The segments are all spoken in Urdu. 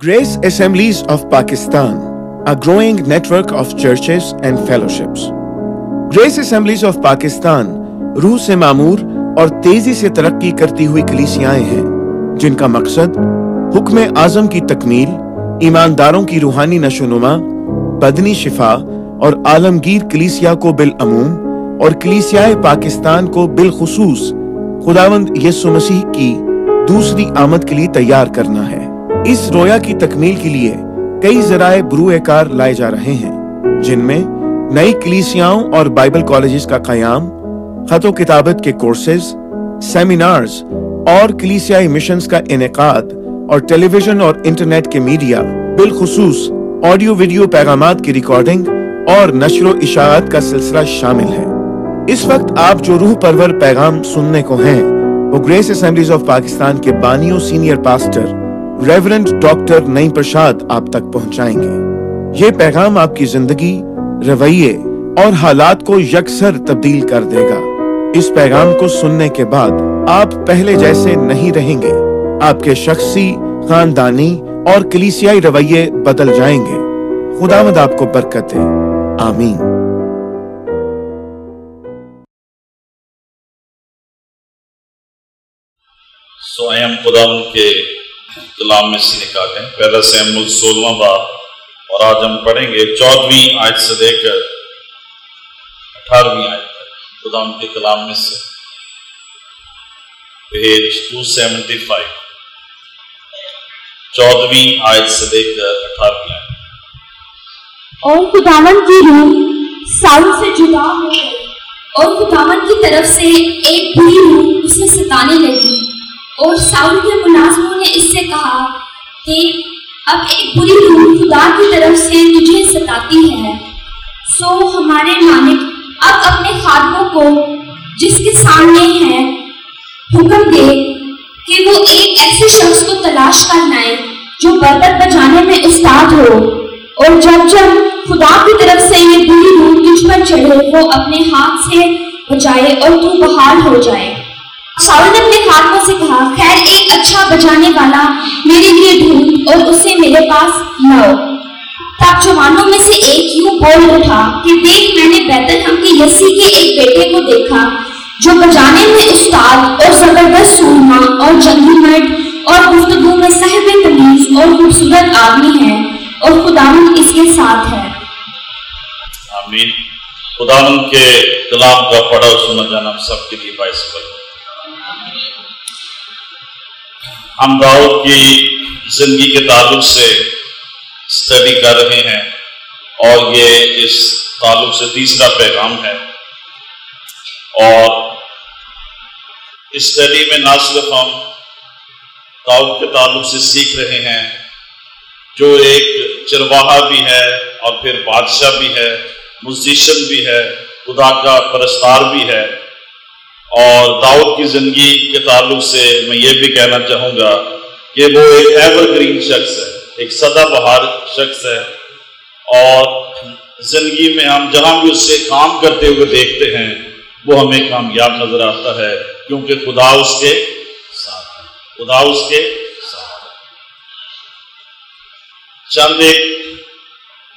Grace Assemblies of Pakistan, a growing network of churches and fellowships. Grace assemblies of Pakistan روح سے معمور اور تیزی سے ترقی کرتی ہوئی کلیسیائیں ہیں جن کا مقصد حکم اعظم کی تکمیل ایمانداروں کی روحانی نشونما، بدنی شفا اور عالمگیر کلیسیا کو بالعموم اور کلیسیائے پاکستان کو بالخصوص خداوند یسو مسیح کی دوسری آمد کے لیے تیار کرنا ہے اس رویا کی تکمیل کے لیے کئی ذرائع بروئے کار لائے جا رہے ہیں، جن میں نئی کلیسیاں اور بائبل کالجز کا قیام، خط و کتابت کے کورسز سیمینارز اور کلیسیائی مشنز کا انعقاد اور ٹیلی ویژن اور انٹرنیٹ کے میڈیا بالخصوص آڈیو ویڈیو پیغامات کی ریکارڈنگ اور نشر و اشاعت کا سلسلہ شامل ہے اس وقت آپ جو روح پرور پیغام سننے کو ہیں، وہ گریس اسمبلیز آف پاکستان کے بانیوں سینئر پاسٹر ریورنڈ ڈاکٹر نئی پرشاد آپ تک پہنچائیں گے۔ یہ پیغام آپ کی زندگی رویے اور حالات کو یکسر تبدیل کر دے گا۔ اس پیغام کو سننے کے بعد آپ پہلے جیسے نہیں رہیں گے۔ آپ کے شخصی خاندانی اور کلیسیائی رویے بدل جائیں گے۔ خدا مد آپ کو برکت دے۔ آمین۔ سو so, خدا کے کلام میں سے نکالتے نکالیں پہلا ملک سولہواں باپ اور آج ہم پڑھیں گے چودھویں آج سے لے کر اٹھارہویں آج تک۔ خدا کے کلام میں سے۔ Page two seventy five. چودہویں آج سے لے کر اٹھارہویں آج اور خداون کی روح سال سے جدا ہو گئی اور خداون کی طرف سے ایک بھی روح اسے ستانے لگی۔ اور شاول کے ملازموں نے اس سے کہا کہ اب ایک بری روح خدا کی طرف سے تجھے ستاتی ہے۔ سو ہمارے مالک اب اپنے خادموں کو جس کے سامنے ہیں حکم دے کہ وہ ایک ایسے شخص کو تلاش کر لائیں جو بربت بجانے میں استاد ہو۔ اور جب جب خدا کی طرف سے یہ بری روح تجھ پر چڑھے، وہ اپنے ہاتھ سے بجائے اور تو بحال ہو جائے۔ ساؤل نے اپنے خادموں سے کہا خیر ایک اچھا بجانے والا میرے لیے ڈھونڈ اور اسے میرے پاس لاؤ تب جوانوں میں سے ایک یوں بول اٹھا کہ دیکھ میں نے بیتل ہم کے یسی کے ایک بیٹے کو دیکھا جو بجانے میں استاد اور زبردست سورما اور جنگی مرد اور گفتگو میں صاحب تمیز اور خوبصورت آدمی ہے اور خداوند اس کے ساتھ ہے آمین خداوند کے کلام کا پڑھا اور سنا جانا سب کے لیے باعث بنے ہم داؤد کی زندگی کے تعلق سے اسٹڈی کر رہے ہیں اور یہ اس تعلق سے تیسرا پیغام ہے اور اسٹڈی میں نہ صرف ہم داؤد کے تعلق سے سیکھ رہے ہیں، جو ایک چرواہا بھی ہے اور پھر بادشاہ بھی ہے مزیشن بھی ہے، خدا کا پرستار بھی ہے۔ اور داؤد کی زندگی کے تعلق سے میں یہ بھی کہنا چاہوں گا کہ وہ ایک ایور گرین شخص ہے، ایک سدا بہار شخص ہے۔ اور زندگی میں ہم جہاں بھی اس سے کام کرتے ہوئے دیکھتے ہیں، وہ ہمیں کامیاب نظر آتا ہے۔ کیونکہ خدا اس کے ساتھ ہے۔ خدا اس کے ساتھ ہے۔ چند ایک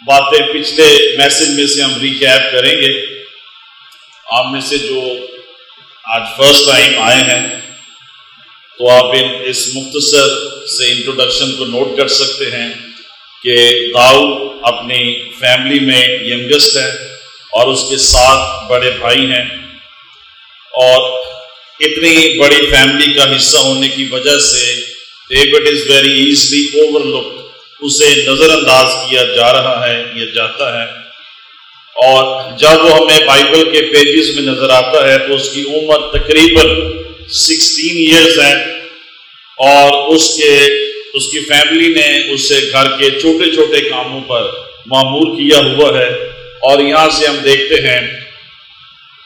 باتیں پچھلے میسج میں سے ہم ریکیپ کریں گے۔ آپ میں سے جو آج فرسٹ ٹائم آئے ہیں تو آپ ان اس مختصر سے انٹروڈکشن کو نوٹ کر سکتے ہیں کہ داؤ اپنی فیملی میں ینگسٹ ہے اور اس کے ساتھ بڑے بھائی ہیں اور اتنی بڑی فیملی کا حصہ ہونے کی وجہ سے David is very easily overlook اسے نظر انداز کیا جا رہا ہے یا جاتا ہے اور جب وہ ہمیں بائبل کے پیجز میں نظر آتا ہے تو اس کی عمر تقریباً سکسٹین ایئرس ہے اور اس کے اس کی فیملی نے اسے گھر کے چھوٹے چھوٹے کاموں پر معمور کیا ہوا ہے اور یہاں سے ہم دیکھتے ہیں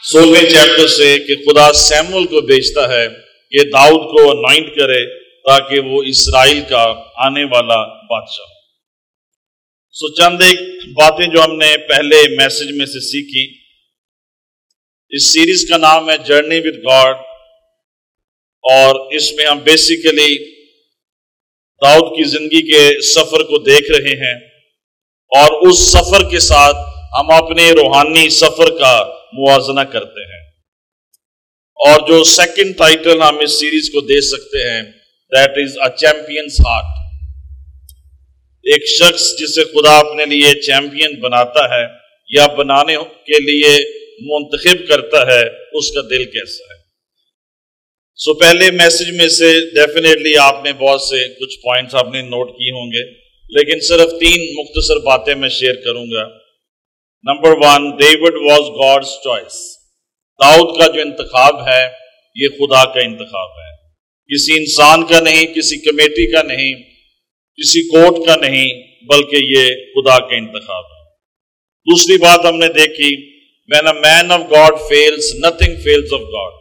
سولہویں چیپٹر سے کہ خدا سیمول کو بھیجتا ہے کہ داؤد کو انوائنٹ کرے تاکہ وہ اسرائیل کا آنے والا بادشاہ سو چند ایک باتیں جو ہم نے پہلے میسج میں سے سیکھی۔ اس سیریز کا نام ہے جرنی وتھ گاڈ اور اس میں ہم بیسیکلی داؤد کی زندگی کے سفر کو دیکھ رہے ہیں اور اس سفر کے ساتھ ہم اپنے روحانی سفر کا موازنہ کرتے ہیں۔ اور جو سیکنڈ ٹائٹل ہم اس سیریز کو دے سکتے ہیں that is a champion's heart ایک شخص جسے خدا اپنے لیے چیمپئن بناتا ہے یا بنانے کے لیے منتخب کرتا ہے، اس کا دل کیسا ہے؟ سو پہلے میسج میں سے ڈیفینیٹلی آپ نے بہت سے کچھ پوائنٹس آپ نے نوٹ کیے ہوں گے، لیکن صرف تین مختصر باتیں میں شیئر کروں گا۔ Number one David was God's choice Dawood کا جو انتخاب ہے، یہ خدا کا انتخاب ہے۔ کسی انسان کا نہیں، کسی کمیٹی کا نہیں۔ کسی کوٹ کا نہیں، بلکہ یہ خدا کا انتخاب ہے۔ دوسری بات ہم نے دیکھی when a man of God feels nothing feels of God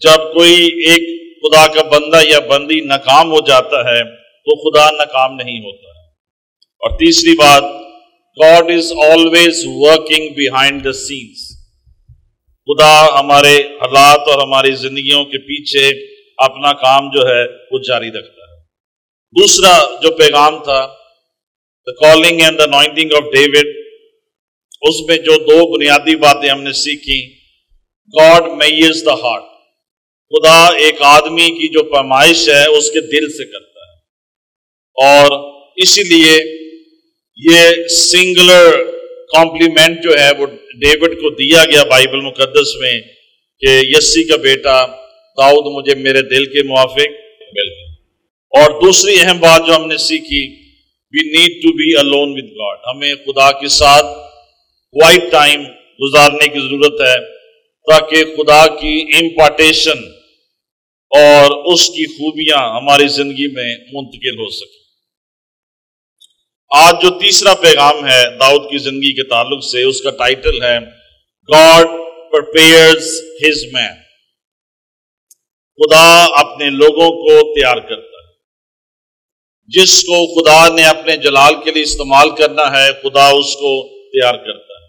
جب کوئی ایک خدا کا بندہ یا بندی ناکام ہو جاتا ہے، تو خدا ناکام نہیں ہوتا۔ ہے اور تیسری بات God is always working behind the sense خدا ہمارے حالات اور ہماری زندگیوں کے پیچھے اپنا کام جو ہے، وہ جاری رکھتا ہے۔ دوسرا جو پیغام تھا the calling and the anointing of David اس میں جو دو بنیادی باتیں ہم نے سیکھی گاڈ میز دا ہارٹ خدا ایک آدمی کی جو پیمائش ہے، اس کے دل سے کرتا ہے۔ اور اسی لیے یہ سنگلر کمپلیمنٹ جو ہے، وہ ڈیوڈ کو دیا گیا بائبل مقدس میں کہ یسی کا بیٹا، داؤد مجھے میرے دل کے موافق۔ مل گیا اور دوسری اہم بات جو ہم نے سیکھی we need to be alone with God ہمیں خدا کے ساتھ وائٹ ٹائم گزارنے کی ضرورت ہے تاکہ خدا کی امپارٹیشن اور اس کی خوبیاں ہماری زندگی میں منتقل ہو سکے آج جو تیسرا پیغام ہے داؤد کی زندگی کے تعلق سے، اس کا ٹائٹل ہے گاڈ پرپیئرز ہز مین خدا اپنے لوگوں کو تیار کرتا جس کو خدا نے اپنے جلال کے لیے استعمال کرنا ہے، خدا اس کو تیار کرتا ہے۔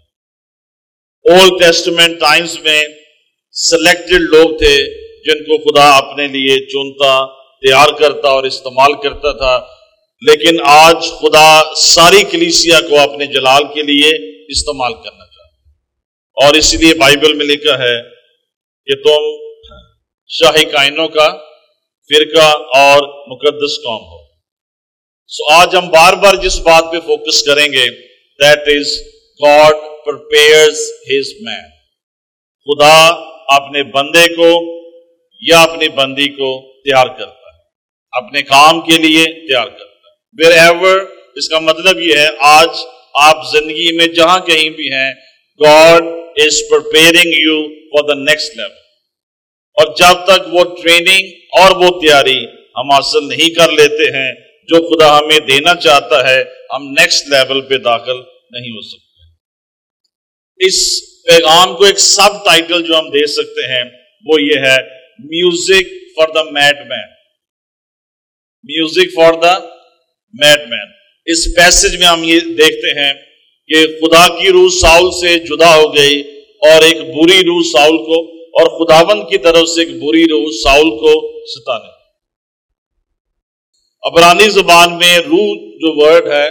اولڈ ٹیسٹمنٹ ٹائمز میں سلیکٹڈ لوگ تھے جن کو خدا اپنے لیے چنتا، تیار کرتا اور استعمال کرتا تھا۔ لیکن آج خدا ساری کلیسیا کو اپنے جلال کے لیے استعمال کرنا چاہتا اور اسی لیے بائبل میں لکھا ہے کہ تم شاہی کائنوں کا، فرقہ اور مقدس قوم ہو۔ سو آج ہم بار بار جس بات پہ فوکس کریں گے that is God his man خدا اپنے بندے کو یا اپنی بندی کو تیار کرتا ہے. اپنے کام کے لیے تیار کرتا ہے. ویر ایور اس کا مطلب یہ ہے، آج آپ زندگی میں جہاں کہیں بھی ہیں God is preparing you for the next level اور جب تک وہ ٹریننگ اور وہ تیاری ہم حاصل نہیں کر لیتے ہیں جو خدا ہمیں دینا چاہتا ہے، ہم نیکسٹ لیول پہ داخل نہیں ہو سکتے۔ اس پیغام کو ایک سب ٹائٹل جو ہم دے سکتے ہیں، وہ یہ ہے music for the mad man music for the mad man us passage میں ہم یہ دیکھتے ہیں کہ خدا کی روح ساؤل سے جدا ہو گئی اور ایک بری روح ساؤل کو، اور خداوند کی طرف سے ایک بری روح ساؤل کو ستانے۔ ابرانی زبان میں روح جو ورڈ ہے،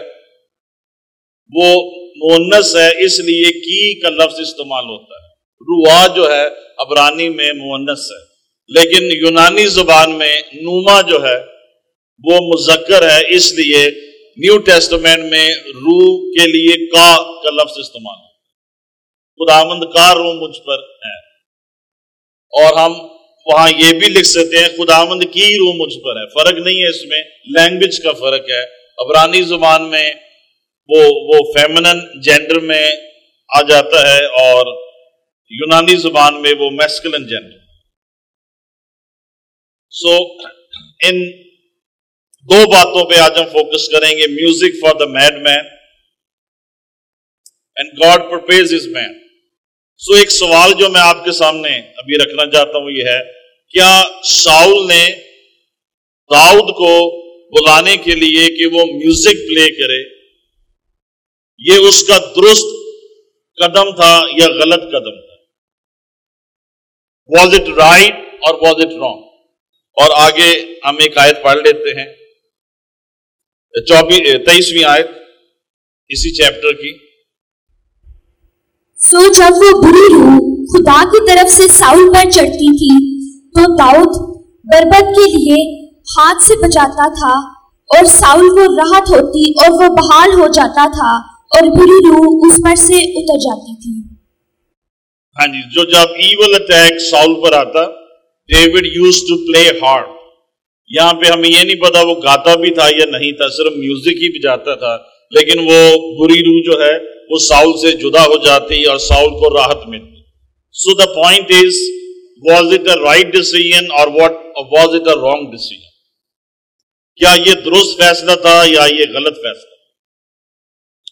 وہ مونس ہے، اس لیے کی کا لفظ استعمال ہوتا ہے۔ روا جو ہے ابرانی میں مونس ہے۔ لیکن یونانی زبان میں نوما جو ہے، وہ مذکر ہے، اس لیے نیو ٹیسٹمنٹ میں روح کے لیے کا کا لفظ استعمال خدامند کا روح مجھ پر ہے۔ اور ہم وہاں یہ بھی لکھ سکتے ہیں، خداوند کی روح مجھ پر ہے۔ فرق نہیں ہے اس میں لینگویج کا فرق ہے۔ ابرانی زبان میں وہ وہ فیمنن جینڈر میں آ جاتا ہے اور یونانی زبان میں وہ میسکلن جینڈر سو ان دو باتوں پہ آج ہم فوکس کریں گے۔ Music for the mad man and God prepares his man so ایک سوال جو میں آپ کے سامنے ابھی رکھنا چاہتا ہوں یہ ہے کیا ساؤل نے داؤد کو بلانے کے لیے کہ وہ میوزک پلے کرے؟ یہ اس کا درست قدم تھا یا غلط قدم تھا؟ واز اٹ رائٹ اور واز اٹ رانگ اور آگے ہم ایک آیت پڑھ لیتے ہیں۔ چوبیس تیئیسویں آیت اسی چیپٹر کی۔ سو جب وہ بری روح خدا کی طرف سے ساؤل پر چڑھتی تھی۔ تو داؤد بربت کے لیے ہاتھ سے بچاتا تھا اور ساؤل کو راحت ہوتی اور وہ بحال ہو جاتا تھا اور بری روح اس پر سے اتر جاتی تھی۔ ہاں جی جو جب ایول اٹیک ساؤل پر آتا David used to play hard یہاں پہ ہمیں یہ نہیں پتا وہ گاتا بھی تھا یا نہیں تھا، صرف میوزک ہی بجاتا تھا۔ لیکن وہ بری روح جو ہے، وہ ساؤل سے جدا ہو جاتی اور ساؤل کو راحت ملتی۔ So the point is was it a right decision اور what was it a wrong decision کیا یہ درست فیصلہ تھا یا یہ غلط فیصلہ؟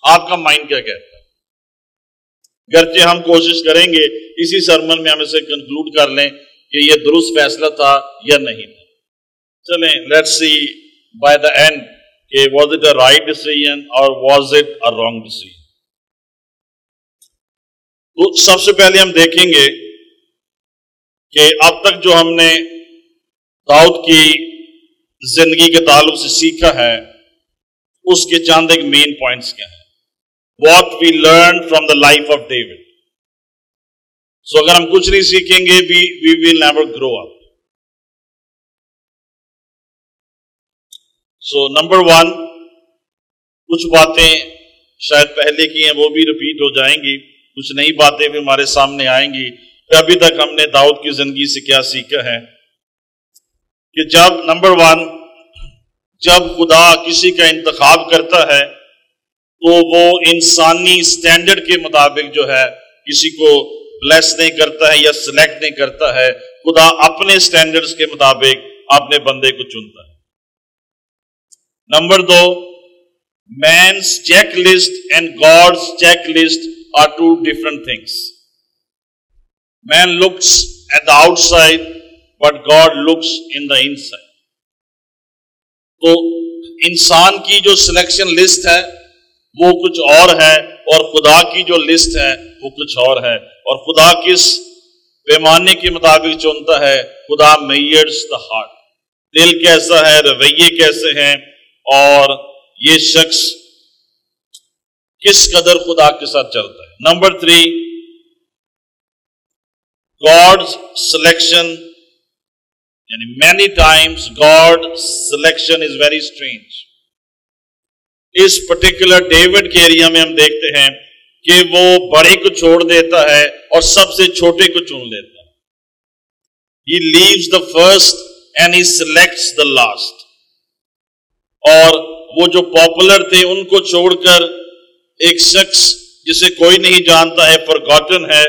آپ کا مائنڈ کیا کہتا ہے؟ گرچہ ہم کوشش کریں گے اسی سرمن میں ہم اسے کنکلوڈ کر لیں کہ یہ درست فیصلہ تھا یا نہیں تھا۔ چلیں let see by the end کہ was it a right decision اور was it a wrong decision تو سب سے پہلے ہم دیکھیں گے کہ اب تک جو ہم نے داؤد کی زندگی کے تعلق سے سیکھا ہے، اس کے چاند ایک مین پوائنٹس کیا ہیں۔ What we learn from the life of David so اگر ہم کچھ نہیں سیکھیں گے we will never grow up so number one کچھ باتیں شاید پہلے کی ہیں، وہ بھی ریپیٹ ہو جائیں گی۔ کچھ نئی باتیں بھی ہمارے سامنے آئیں گی۔ کہ ابھی تک ہم نے داؤد کی زندگی سے کیا سیکھا ہے کہ جب نمبر ون، جب خدا کسی کا انتخاب کرتا ہے، تو وہ انسانی سٹینڈرڈ کے مطابق جو ہے، کسی کو بلیس نہیں کرتا ہے یا سلیکٹ نہیں کرتا ہے۔ خدا اپنے سٹینڈرڈز کے مطابق اپنے بندے کو چنتا ہے۔ Number do means check list and God's check list are two different things. Man looks at the outside, but God looks in the inside. تو انسان کی جو سلیکشن لسٹ ہے وہ کچھ اور ہے اور خدا کی جو لسٹ ہے وہ کچھ اور ہے. اور خدا کس پیمانے کے مطابق چنتا ہے؟ خدا میئرس دا ہارٹ دل کیسا ہے؟ رویے کیسے ہیں؟ اور یہ شخص کس قدر خدا کے ساتھ چلتا ہے؟ نمبر تھری گاڈ سلیکشن یعنی many times God selection is very strange us particular David کے ایریا میں ہم دیکھتے ہیں کہ وہ بڑے کو چھوڑ دیتا ہے اور سب سے چھوٹے کو چن لیتا ہے he leaves the first and he selects the last اور وہ جو پاپولر تھے ان کو چھوڑ کر ایک شخص جسے کوئی نہیں جانتا ہے پر گاٹن ہے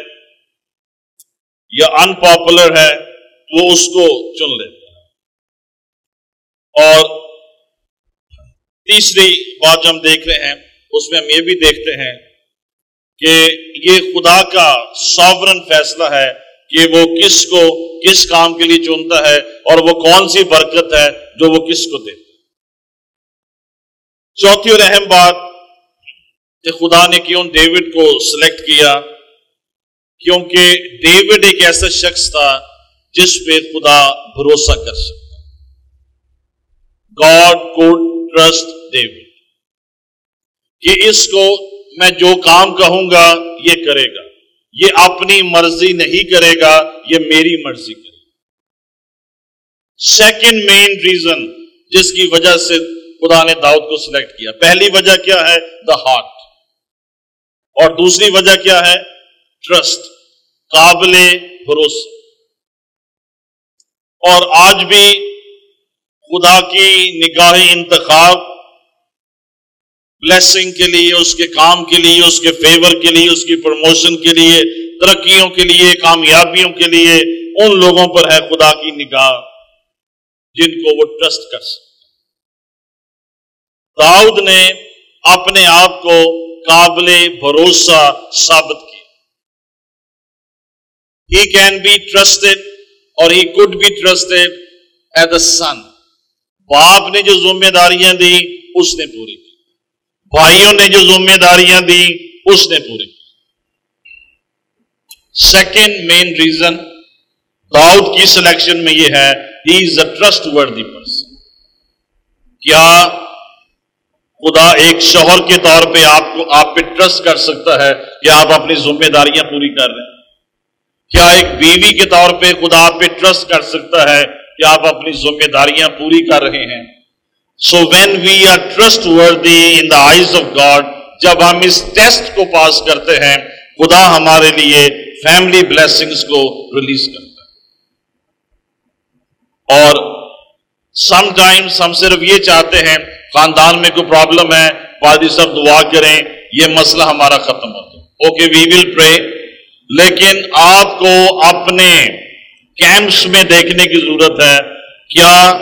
یا ان پاپولر ہے وہ اس کو چن لیتا ہے۔ اور تیسری بات جو ہم دیکھ رہے ہیں، اس میں ہم یہ بھی دیکھتے ہیں کہ یہ خدا کا ساورن فیصلہ ہے کہ وہ کس کو کس کام کے لیے چنتا ہے اور وہ کون سی برکت ہے جو وہ کس کو دیتا چوتھی اور اہم بات کہ خدا نے کیوں ڈیوڈ کو سلیکٹ کیا؟ کیونکہ ڈیوڈ ایک ایسا شخص تھا جس پہ خدا بھروسہ کر سکتا گاڈ کوڈ ٹرسٹ ڈیوڈ کہ اس کو میں جو کام کہوں گا یہ کرے گا۔ یہ اپنی مرضی نہیں کرے گا، یہ میری مرضی کرے گا۔ سیکنڈ مین ریزن جس کی وجہ سے خدا نے داؤد کو سلیکٹ کیا۔ پہلی وجہ کیا ہے؟ دا ہارٹ اور دوسری وجہ کیا ہے؟ ٹرسٹ قابل بھروسہ۔ اور آج بھی خدا کی نگاہ انتخاب بلیسنگ کے لیے، اس کے کام کے لیے، اس کے فیور کے لیے، اس کی پروموشن کے لیے، ترقیوں کے لیے، کامیابیوں کے لیے، ان لوگوں پر ہے خدا کی نگاہ جن کو وہ ٹرسٹ کر سکتے داؤد نے اپنے آپ کو قابل بھروسہ ثابت کیا۔ ہی کین بی ٹرسٹڈ اور he could be trusted as a son باپ نے جو ذمہ داریاں دی اس نے پوری کی بھائیوں نے جو ذمہ داریاں دی اس نے پوری کی سیکنڈ مین ریزن داؤد کی سلیکشن میں یہ ہے he is a trust ورڈی person کیا خدا ایک شوہر کے طور پہ آپ کو آپ پہ ٹرسٹ کر سکتا ہے کہ آپ اپنی ذمہ داریاں پوری کر رہے ہیں کیا ایک بیوی کے طور پہ خدا آپ پہ ٹرسٹ کر سکتا ہے کہ آپ اپنی ذمہ داریاں پوری کر رہے ہیں؟ So when we are trustworthy in the eyes of God جب ہم اس ٹیسٹ کو پاس کرتے ہیں، خدا ہمارے لیے فیملی بلیسنگز کو ریلیز کرتا ہے۔ اور سم ٹائمس ہم صرف یہ چاہتے ہیں، خاندان میں کوئی پرابلم ہے پادری صاحب دعا کریں، یہ مسئلہ ہمارا ختم ہوتا اوکے وی ول پرے لیکن آپ کو اپنے کیمپس میں دیکھنے کی ضرورت ہے۔ کیا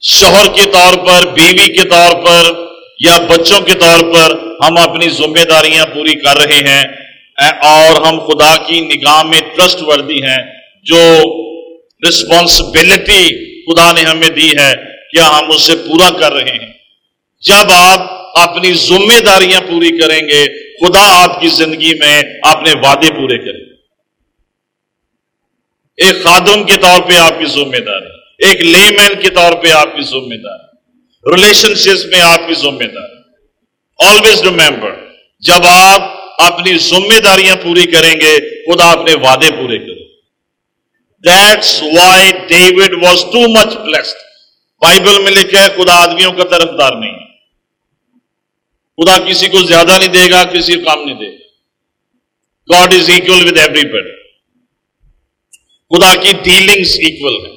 شوہر کے طور پر، بیوی کے طور پر یا بچوں کے طور پر ہم اپنی ذمہ داریاں پوری کر رہے ہیں۔ اور ہم خدا کی نگاہ میں ٹرسٹ وردی ہیں۔ جو رسپانسبلٹی خدا نے ہمیں دی ہے، کیا ہم اسے پورا کر رہے ہیں۔ جب آپ اپنی ذمہ داریاں پوری کریں گے، خدا آپ کی زندگی میں اپنے وعدے پورے کرے۔ ایک خادم کے طور پہ آپ کی ذمہ داری، ایک لے مین کے طور پہ آپ کی ذمہ داری ریلیشن شپ میں آپ کی ذمہ داری۔ آلویز ریمبر جب آپ اپنی ذمہ داریاں پوری کریں گے، خدا اپنے وعدے پورے کرے۔ That's why David was too much blessed Bible میں لکھا ہے، خدا آدمیوں کا طرف دار نہیں۔ خدا کسی کو زیادہ نہیں دے گا، کسی کو کام نہیں دے گا۔ God is equal with everybody خدا کی ڈیلنگس اکول ہے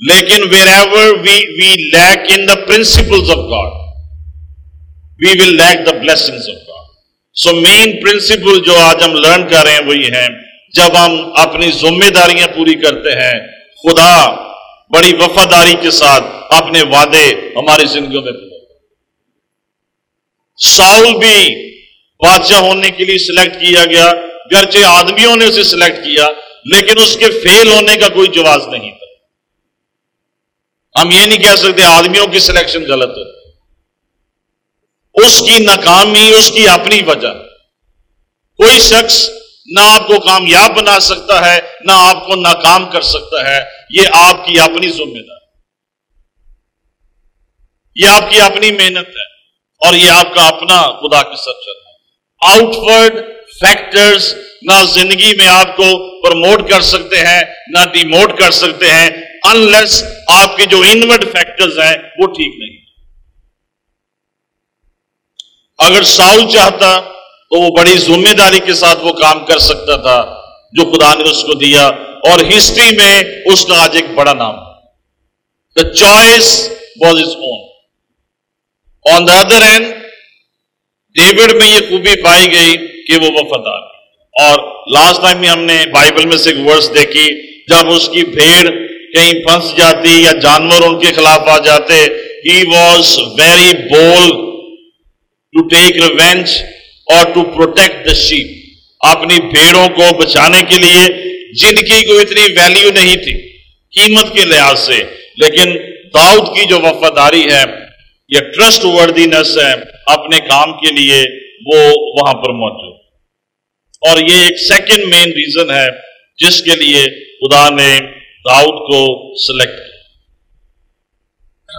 لیکن wherever we we lack in the principles of God we will lack the blessing of God so main principle جو آج ہم لرن کر رہے ہیں وہی ہے جب ہم اپنی ذمہ داریاں پوری کرتے ہیں، خدا بڑی وفاداری کے ساتھ اپنے وعدے ہماری زندگیوں میں ساؤل بھی بادشاہ ہونے کے لیے سلیکٹ کیا گیا، گرچہ آدمیوں نے اسے سلیکٹ کیا، لیکن اس کے فیل ہونے کا کوئی جواز نہیں تھا۔ ہم یہ نہیں کہہ سکتے آدمیوں کی سلیکشن غلط ہے اس کی ناکامی، اس کی اپنی وجہ۔ کوئی شخص نہ آپ کو کامیاب بنا سکتا ہے، نہ آپ کو ناکام کر سکتا ہے، یہ آپ کی اپنی ذمہ داری۔ یہ آپ کی اپنی محنت ہے۔ اور یہ آپ کا اپنا خدا کی سچ ہے آؤٹ ورڈ فیکٹرز نہ زندگی میں آپ کو پروموٹ کر سکتے ہیں، نہ ڈیموٹ کر سکتے ہیں انلیس آپ کے جو انورڈ فیکٹرز ہیں وہ ٹھیک نہیں۔ اگر ساؤل چاہتا تو وہ بڑی ذمہ داری کے ساتھ وہ کام کر سکتا تھا جو خدا نے اس کو دیا اور ہسٹری میں اس کا آج ایک بڑا نام۔ The choice was is own on the other and David میں یہ خوبی پائی گئی کہ وہ وفادار اور لاسٹ ٹائم میں ہم نے بائبل میں سے ایک ورس دیکھی، جب اس کی بھیڑ کہیں پھنس جاتی یا جانور ان کے خلاف آ جاتے ہی was very bold to take revenge اور ٹو پروٹیکٹ دا شیپ اپنی بھیڑوں کو بچانے کے لیے، جن کی کوئی اتنی ویلیو نہیں تھی، قیمت کے لحاظ سے۔ لیکن داؤد کی جو وفاداری ہے یا ٹرسٹ وردینس ہے اپنے کام کے لیے، وہ وہاں پر موجود۔ اور یہ ایک سیکنڈ مین ریزن ہے جس کے لیے خدا نے داؤد کو سلیکٹ کیا۔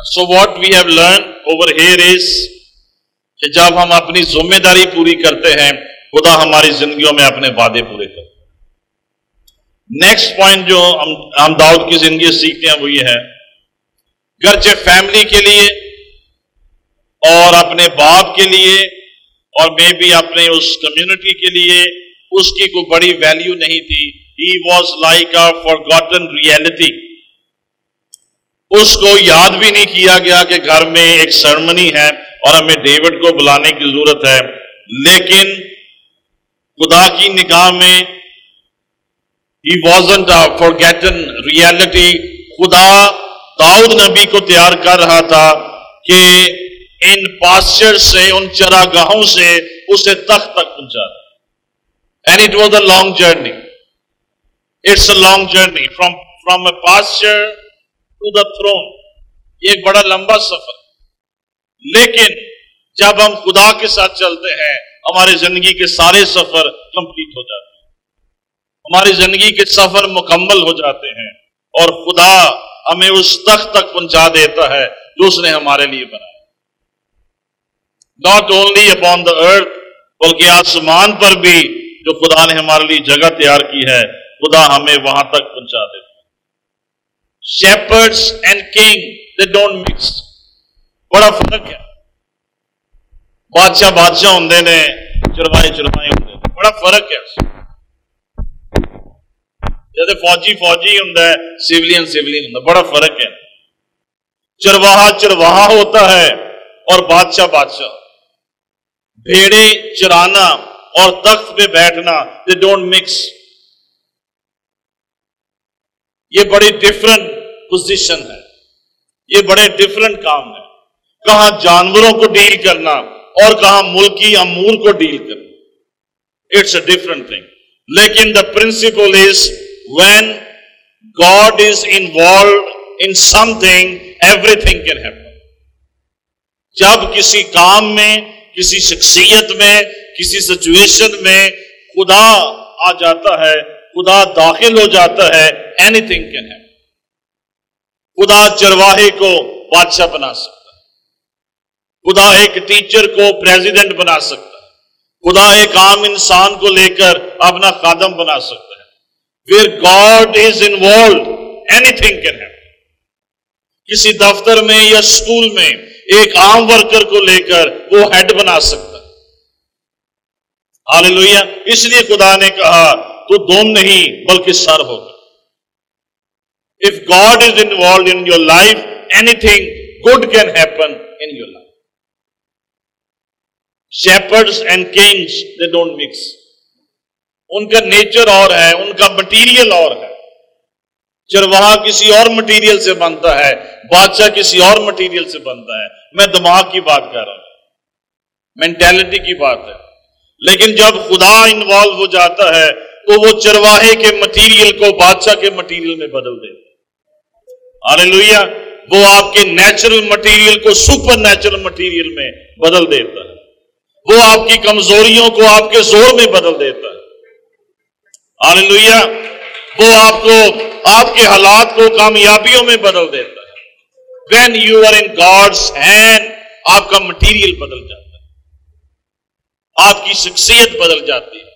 So what we have learn over here is کہ جب ہم اپنی ذمہ داری پوری کرتے ہیں، خدا ہماری زندگیوں میں اپنے وعدے پورے کرتے نیکسٹ پوائنٹ جو ہم ہم داؤد کی زندگی سیکھتے ہیں وہ یہ ہے، گرچہ فیملی کے لیے اور اپنے باپ کے لیے اور میں بھی اپنے اس کمیونٹی کے لیے اس کی کوئی بڑی ویلیو نہیں تھی۔ He was like a forgotten reality اس کو یاد بھی نہیں کیا گیا کہ گھر میں ایک سرمنی ہے اور ہمیں ڈیوڈ کو بلانے کی ضرورت ہے۔ لیکن خدا کی نگاہ میں he wasn't forgotten reality خدا داؤد نبی کو تیار کر رہا تھا کہ ان پاسچر سے، ان چراگاہوں سے اسے تخت تک پہنچا and it was a long journey it's a long journey from from a pasture to the throne یہ ایک بڑا لمبا سفر۔ لیکن جب ہم خدا کے ساتھ چلتے ہیں، ہماری زندگی کے سارے سفر کمپلیٹ ہو جاتے ہیں۔ ہماری زندگی کے سفر مکمل ہو جاتے ہیں۔ اور خدا ہمیں اس تخت تک پہنچا دیتا ہے جو اس نے ہمارے لیے بنایا۔ Not only upon the earth بلکہ آسمان پر بھی جو خدا نے ہمارے لیے جگہ تیار کی ہے، خدا ہمیں وہاں تک پہنچا دیتا shepherds and king they don't mix بڑا فرق ہے۔ بادشاہ بادشاہ ہوں نے چروائے چروائے ہوں بڑا فرق ہے۔ جیسے فوجی فوجی ہوں سولین سولین ہوں بڑا فرق ہے۔ چرواہا چرواہا ہوتا ہے اور بادشاہ بادشاہ بھیڑے چرانا اور تخت پہ بیٹھنا دے ڈونٹ مکس یہ بڑی ڈفرنٹ پوزیشن ہے۔ یہ بڑے ڈفرنٹ کام ہے کہاں جانوروں کو ڈیل کرنا اور کہاں ملکی امور کو ڈیل کرنا۔ اٹس اے ڈفرنٹ تھنگ لیکن the principle is when God is involved in something everything can happen جب کسی کام میں کسی شخصیت میں، کسی سچویشن میں خدا آ جاتا ہے، خدا داخل ہو جاتا ہے اینی تھنگ کین ہیپن خدا چرواہے کو بادشاہ بنا سکتا ہے۔ خدا ایک ٹیچر کو پریزیڈنٹ بنا سکتا ہے۔ خدا ایک عام انسان کو لے کر اپنا قادم بنا سکتا ہے۔ پھر God is involved anything can happen کسی دفتر میں یا اسکول میں ایک عام ورکر کو لے کر وہ ہیڈ بنا سکتا۔ حال لوہیا اس لیے خدا نے کہا، تو دوم نہیں، بلکہ سر ہوگا۔ If God is involved in your life anything good can happen in your life shepherds and kings they don't mix ان کا نیچر اور ہے ان کا مٹیریل اور ہے چرواہا کسی اور مٹیریل سے بنتا ہے، بادشاہ کسی اور مٹیریل سے بنتا ہے۔ میں دماغ کی بات کر رہا ہوں۔ مینٹلٹی کی بات ہے۔ لیکن جب خدا انوالو ہو جاتا ہے، تو وہ چرواہے کے مٹیریل کو بادشاہ کے مٹیریل میں بدل دیتا لوہیا وہ آپ کے نیچرل مٹیریل کو سپر نیچرل مٹیریل میں بدل دیتا ہے۔ وہ آپ کی کمزوریوں کو آپ کے زور میں بدل دیتا ہے۔ لوہیا وہ آپ کو آپ کے حالات کو کامیابیوں میں بدل دیتا ہے۔ When you are in God's hand آپ کا مٹیریل بدل جاتا ہے۔ آپ کی شخصیت بدل جاتی ہے۔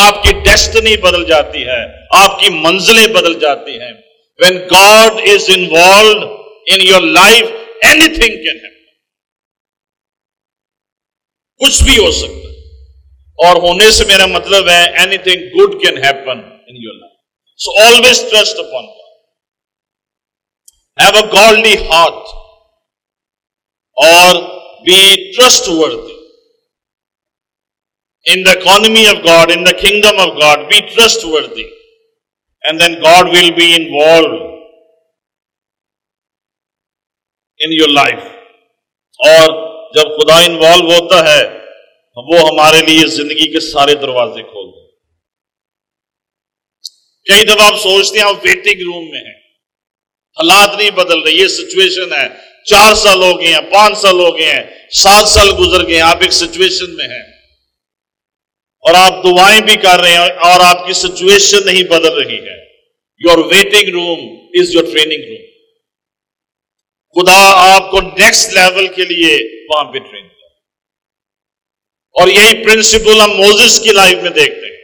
آپ کی ڈیسٹنی بدل جاتی ہے۔ آپ کی منزلیں بدل جاتی ہیں۔ When God is involved in your life anything can happen کچھ بھی ہو سکتا ہے۔ اور ہونے سے میرا مطلب ہے anything good can happen in your life So always trust upon God. Have a godly heart or be trustworthy. In the economy of God, in the kingdom of God, be trustworthy. And then God will be involved in your life. اور جب خدا انوالو ہوتا ہے وہ ہمارے لیے زندگی کے سارے دروازے کھول کئی دفعہ آپ سوچتے ہیں آپ ویٹنگ روم میں ہیں۔ حالات نہیں بدل رہے، یہ سچویشن ہے۔ چار سال ہو گئے ہیں، پانچ سال ہو گئے ہیں، سات سال گزر گئے ہیں، آپ ایک سچویشن میں ہیں۔ اور آپ دعائیں بھی کر رہے ہیں اور آپ کی سچویشن نہیں بدل رہی ہے۔ Your waiting room is your training room خدا آپ کو نیکسٹ لیول کے لیے وہاں پہ ٹرین کر اور یہی پرنسپل ہم موزس کی لائف میں دیکھتے ہیں۔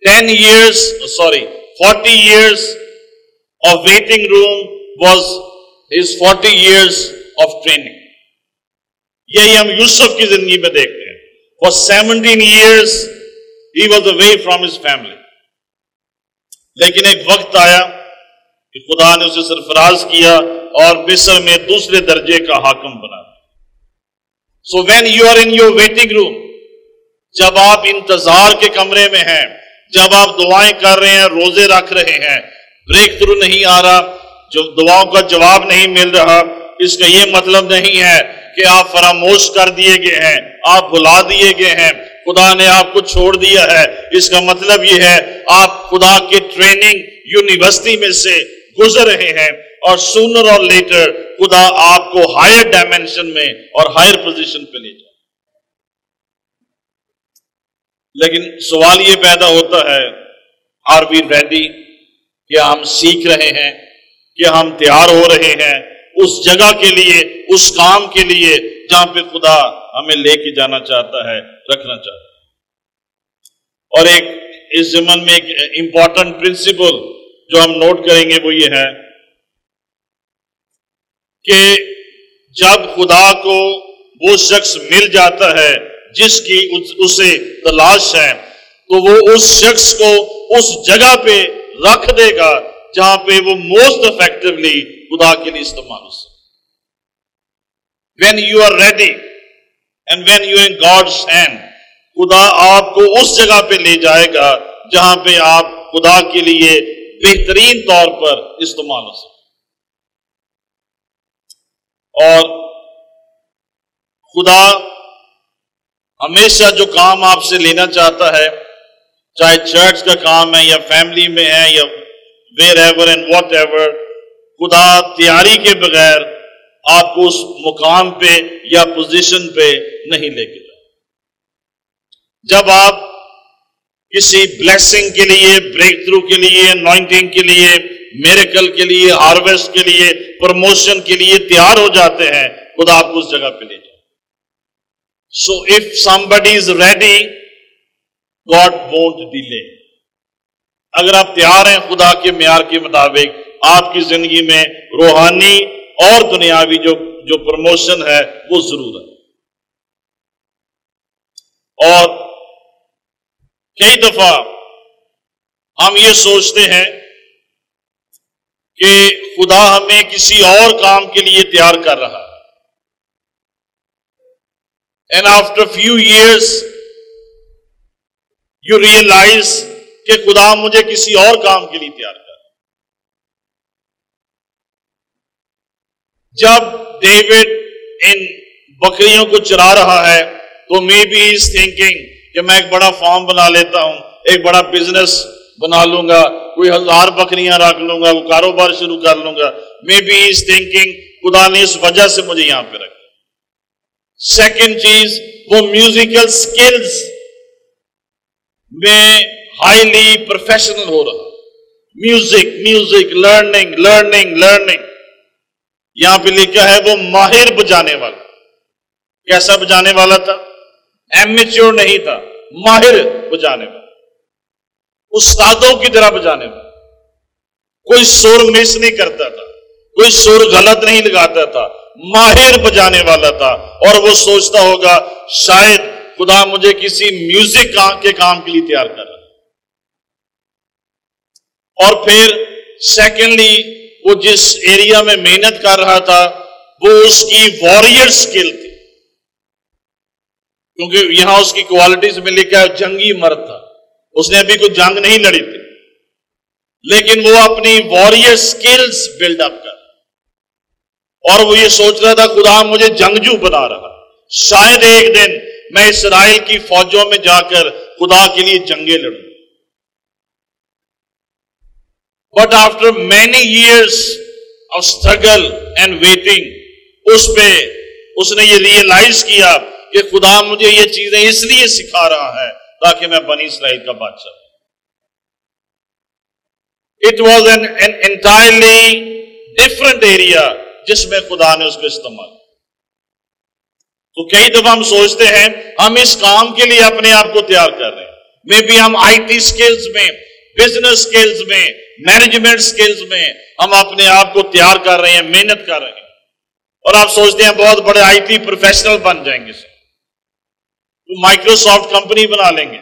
Ten years sorry forty years of waiting room was his forty years of training یہی ہم یوسف کی زندگی میں دیکھتے ہیں for seventeen years he was away from his family لیکن ایک وقت آیا کہ خدا نے اسے سرفراز کیا اور مصر میں دوسرے درجے کا حاکم بنا so when you are in your waiting room جب آپ انتظار کے کمرے میں ہیں جب آپ دعائیں کر رہے ہیں، روزے رکھ رہے ہیں، بریک تھرو نہیں آ رہا، جو دعاؤں کا جواب نہیں مل رہا، اس کا یہ مطلب نہیں ہے کہ آپ فراموش کر دیے گئے ہیں، آپ بلا دیے گئے ہیں، خدا نے آپ کو چھوڑ دیا ہے۔ اس کا مطلب یہ ہے، آپ خدا کی ٹریننگ یونیورسٹی میں سے گزر رہے ہیں اور سونر اور لیٹر خدا آپ کو ہائر ڈائمینشن میں اور ہائر پوزیشن پہ لے جائے۔ لیکن سوال یہ پیدا ہوتا ہے آر وی ریڈی کیا ہم سیکھ رہے ہیں؟ کیا ہم تیار ہو رہے ہیں؟ اس جگہ کے لیے، اس کام کے لیے جہاں پہ خدا ہمیں لے کے جانا چاہتا ہے، رکھنا چاہتا ہے۔ اور ایک، اس زمن میں ایک امپورٹنٹ پرنسپل جو ہم نوٹ کریں گے وہ یہ ہے کہ جب خدا کو وہ شخص مل جاتا ہے جس کی اسے تلاش ہے، تو وہ اس شخص کو اس جگہ پہ رکھ دے گا جہاں پہ وہ موسٹ افیکٹولی خدا کے لیے استعمال ہو سکے۔ When you are ready and when you in God's hand خدا آپ کو اس جگہ پہ لے جائے گا جہاں پہ آپ خدا کے لیے بہترین طور پر استعمال ہو سکے۔ اور خدا ہمیشہ جو کام آپ سے لینا چاہتا ہے، چاہے چرچ کا کام ہے یا فیملی میں ہے یا wherever and whatever خدا تیاری کے بغیر آپ کو اس مقام پہ یا پوزیشن پہ نہیں لے کے جائے جب آپ کسی بلیسنگ کے لیے بریک تھرو کے لیے نوائنٹنگ کے لیے میریکل کے لیے ہارویسٹ کے لیے پروموشن کے لیے تیار ہو جاتے ہیں، خدا آپ کو اس جگہ پہ لے جائے so if somebody is ready God won't delay اگر آپ تیار ہیں خدا کے معیار کے مطابق، آپ کی زندگی میں روحانی اور دنیاوی جو جو پروموشن ہے، وہ ضرور ہے۔ اور کئی دفعہ ہم یہ سوچتے ہیں کہ خدا ہمیں کسی اور کام کے لیے تیار کر رہا ہے۔ And after few years you realize کہ خدا مجھے کسی اور کام کے لیے تیار کر جب ڈیوڈ ان بکریوں کو چرا رہا ہے، تو مے بی از تھنکنگ کہ میں ایک بڑا فارم بنا لیتا ہوں، ایک بڑا بزنس بنا لوں گا، کوئی ہزار بکریاں رکھ لوں گا وہ کاروبار شروع کر لوں گا۔ مے بی از تھنکنگ خدا نے اس وجہ سے مجھے یہاں پہ رکھا۔ سیکنڈ چیز وہ میوزیکل سکلز میں ہائیلی پروفیشنل ہو رہا music music learning learning learning یہاں پہ لکھا ہے وہ ماہر بجانے والا۔ کیسا بجانے والا تھا؟ ایمیچور نہیں تھا، ماہر بجانے والا۔ استادوں کی طرح بجانے والا۔ کوئی سور مس نہیں کرتا تھا، کوئی سور غلط نہیں لگاتا تھا۔ ماہر بجانے والا تھا اور وہ سوچتا ہوگا شاید خدا مجھے کسی میوزک کے کام کے لیے تیار کر رہا اور پھر سیکنڈلی وہ جس ایریا میں محنت کر رہا تھا، وہ اس کی وارئر سکل تھی۔ کیونکہ یہاں اس کی کوالٹیز میں لکھا ہے، جنگی مرد تھا۔ اس نے ابھی کوئی جنگ نہیں لڑی تھی۔ لیکن وہ اپنی وارئر سکلز بلڈ اپ اور وہ یہ سوچ رہا تھا، خدا مجھے جنگجو بنا رہا۔ شاید ایک دن میں اسرائیل کی فوجوں میں جا کر خدا کے لیے جنگیں لڑوں۔ But after many years of struggle and waiting اس پہ اس نے یہ ریئلائز کیا کہ خدا مجھے یہ چیزیں اس لیے سکھا رہا ہے تاکہ میں بنی اسرائیل کا بادشاہ it was an entirely different area جس میں خدا نے اس کو استعمال تو کئی دفعہ ہم سوچتے ہیں، ہم اس کام کے لیے اپنے آپ کو تیار کر رہے ہیں۔ مے بی ہم آئی ٹی اسکلز میں بزنس اسکلز میں مینجمنٹ اسکلز میں ہم اپنے آپ کو تیار کر رہے ہیں، محنت کر رہے ہیں۔ اور آپ سوچتے ہیں، بہت بڑے آئی ٹی پروفیشنل بن جائیں گے تو مائکروسافٹ کمپنی بنا لیں گے۔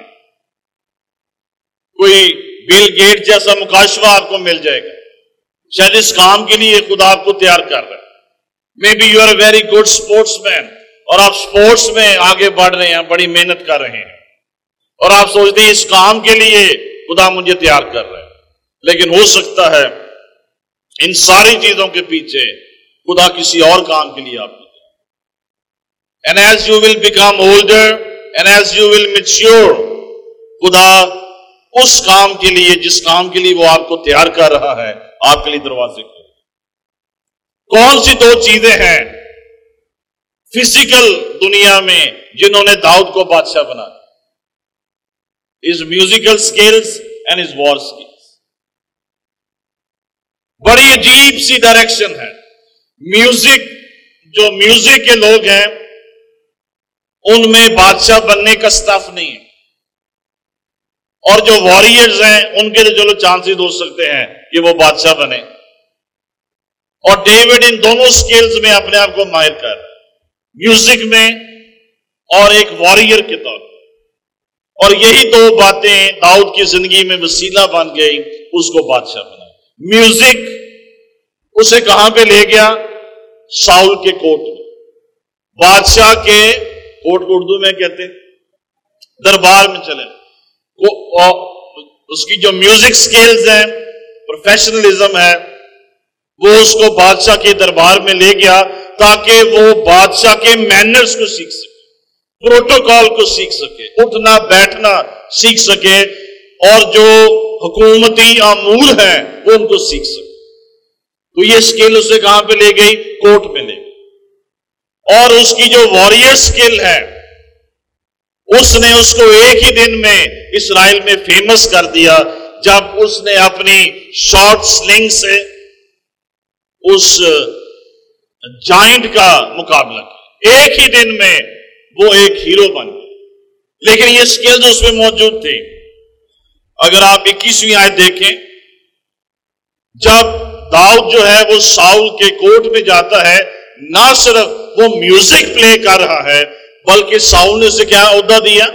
کوئی بل گیٹ جیسا مکاشوہ آپ کو مل جائے گا۔ شاید اس کام کے لیے خدا آپ کو تیار کر رہا ہے maybe you are very good sportsman اور آپ سپورٹس میں آگے بڑھ رہے ہیں بڑی محنت کر رہے ہیں۔ اور آپ سوچتے ہیں اس کام کے لیے خدا مجھے تیار کر رہے ہیں لیکن ہو سکتا ہے ان ساری چیزوں کے پیچھے خدا کسی اور کام کے لیے آپ and as you will become older and as you will mature خدا اس کام کے لیے، جس کام کے لیے وہ آپ کو تیار کر رہا ہے آپ کے لیے دروازے کون سی دو چیزیں ہیں فزیکل دنیا میں جنہوں نے داؤد کو بادشاہ بنا his musical skills and his war skills بڑی عجیب سی ڈائریکشن ہے۔ میوزک جو میوزک کے لوگ ہیں، ان میں بادشاہ بننے کا سٹف نہیں ہے۔ اور جو واریئرز ہیں، ان کے تو چلو چانسز ہو سکتے ہیں۔ کہ وہ بادشاہ بنے۔ اور ڈیوڈ ان دونوں سکلز میں اپنے آپ کو ماہر کر۔ میوزک میں اور ایک واریئر کے طور اور یہی دو باتیں داؤد کی زندگی میں وسیلہ بن گئی اس کو بادشاہ بنا۔ میوزک اسے کہاں پہ لے گیا؟ ساؤل کے کوٹ میں۔ بادشاہ کے کوٹ کو اردو میں کہتے ہیں، دربار میں چلے۔ اس کی جو میوزک سکلز ہیں پروفیشنلزم ہے، وہ اس کو بادشاہ کے دربار میں لے گیا تاکہ وہ بادشاہ کے مینرز کو سیکھ سکے پروٹوکال کو سیکھ سکے، اٹھنا بیٹھنا سیکھ سکے، اور جو حکومتی امور ہیں وہ ان کو سیکھ سکے۔ تو یہ اسکل اسے کہاں پہ لے گئی؟ کوٹ میں لے گئی۔ اور اس کی جو وارئر اسکل ہے، اس نے اس کو ایک ہی دن میں اسرائیل میں فیمس کر دیا۔ جب اس نے اپنی شارٹ سلنگ سے اس جائنٹ کا مقابلہ کیا۔ ایک ہی دن میں وہ ایک ہیرو بن گیا۔ لیکن یہ اسکل اس میں موجود تھے اگر آپ اکیسویں آئے دیکھیں، جب داؤد جو ہے وہ ساؤل کے کوٹ میں جاتا ہے، نہ صرف وہ میوزک پلے کر رہا ہے، بلکہ ساؤل نے اسے کیا عہدہ دیا؟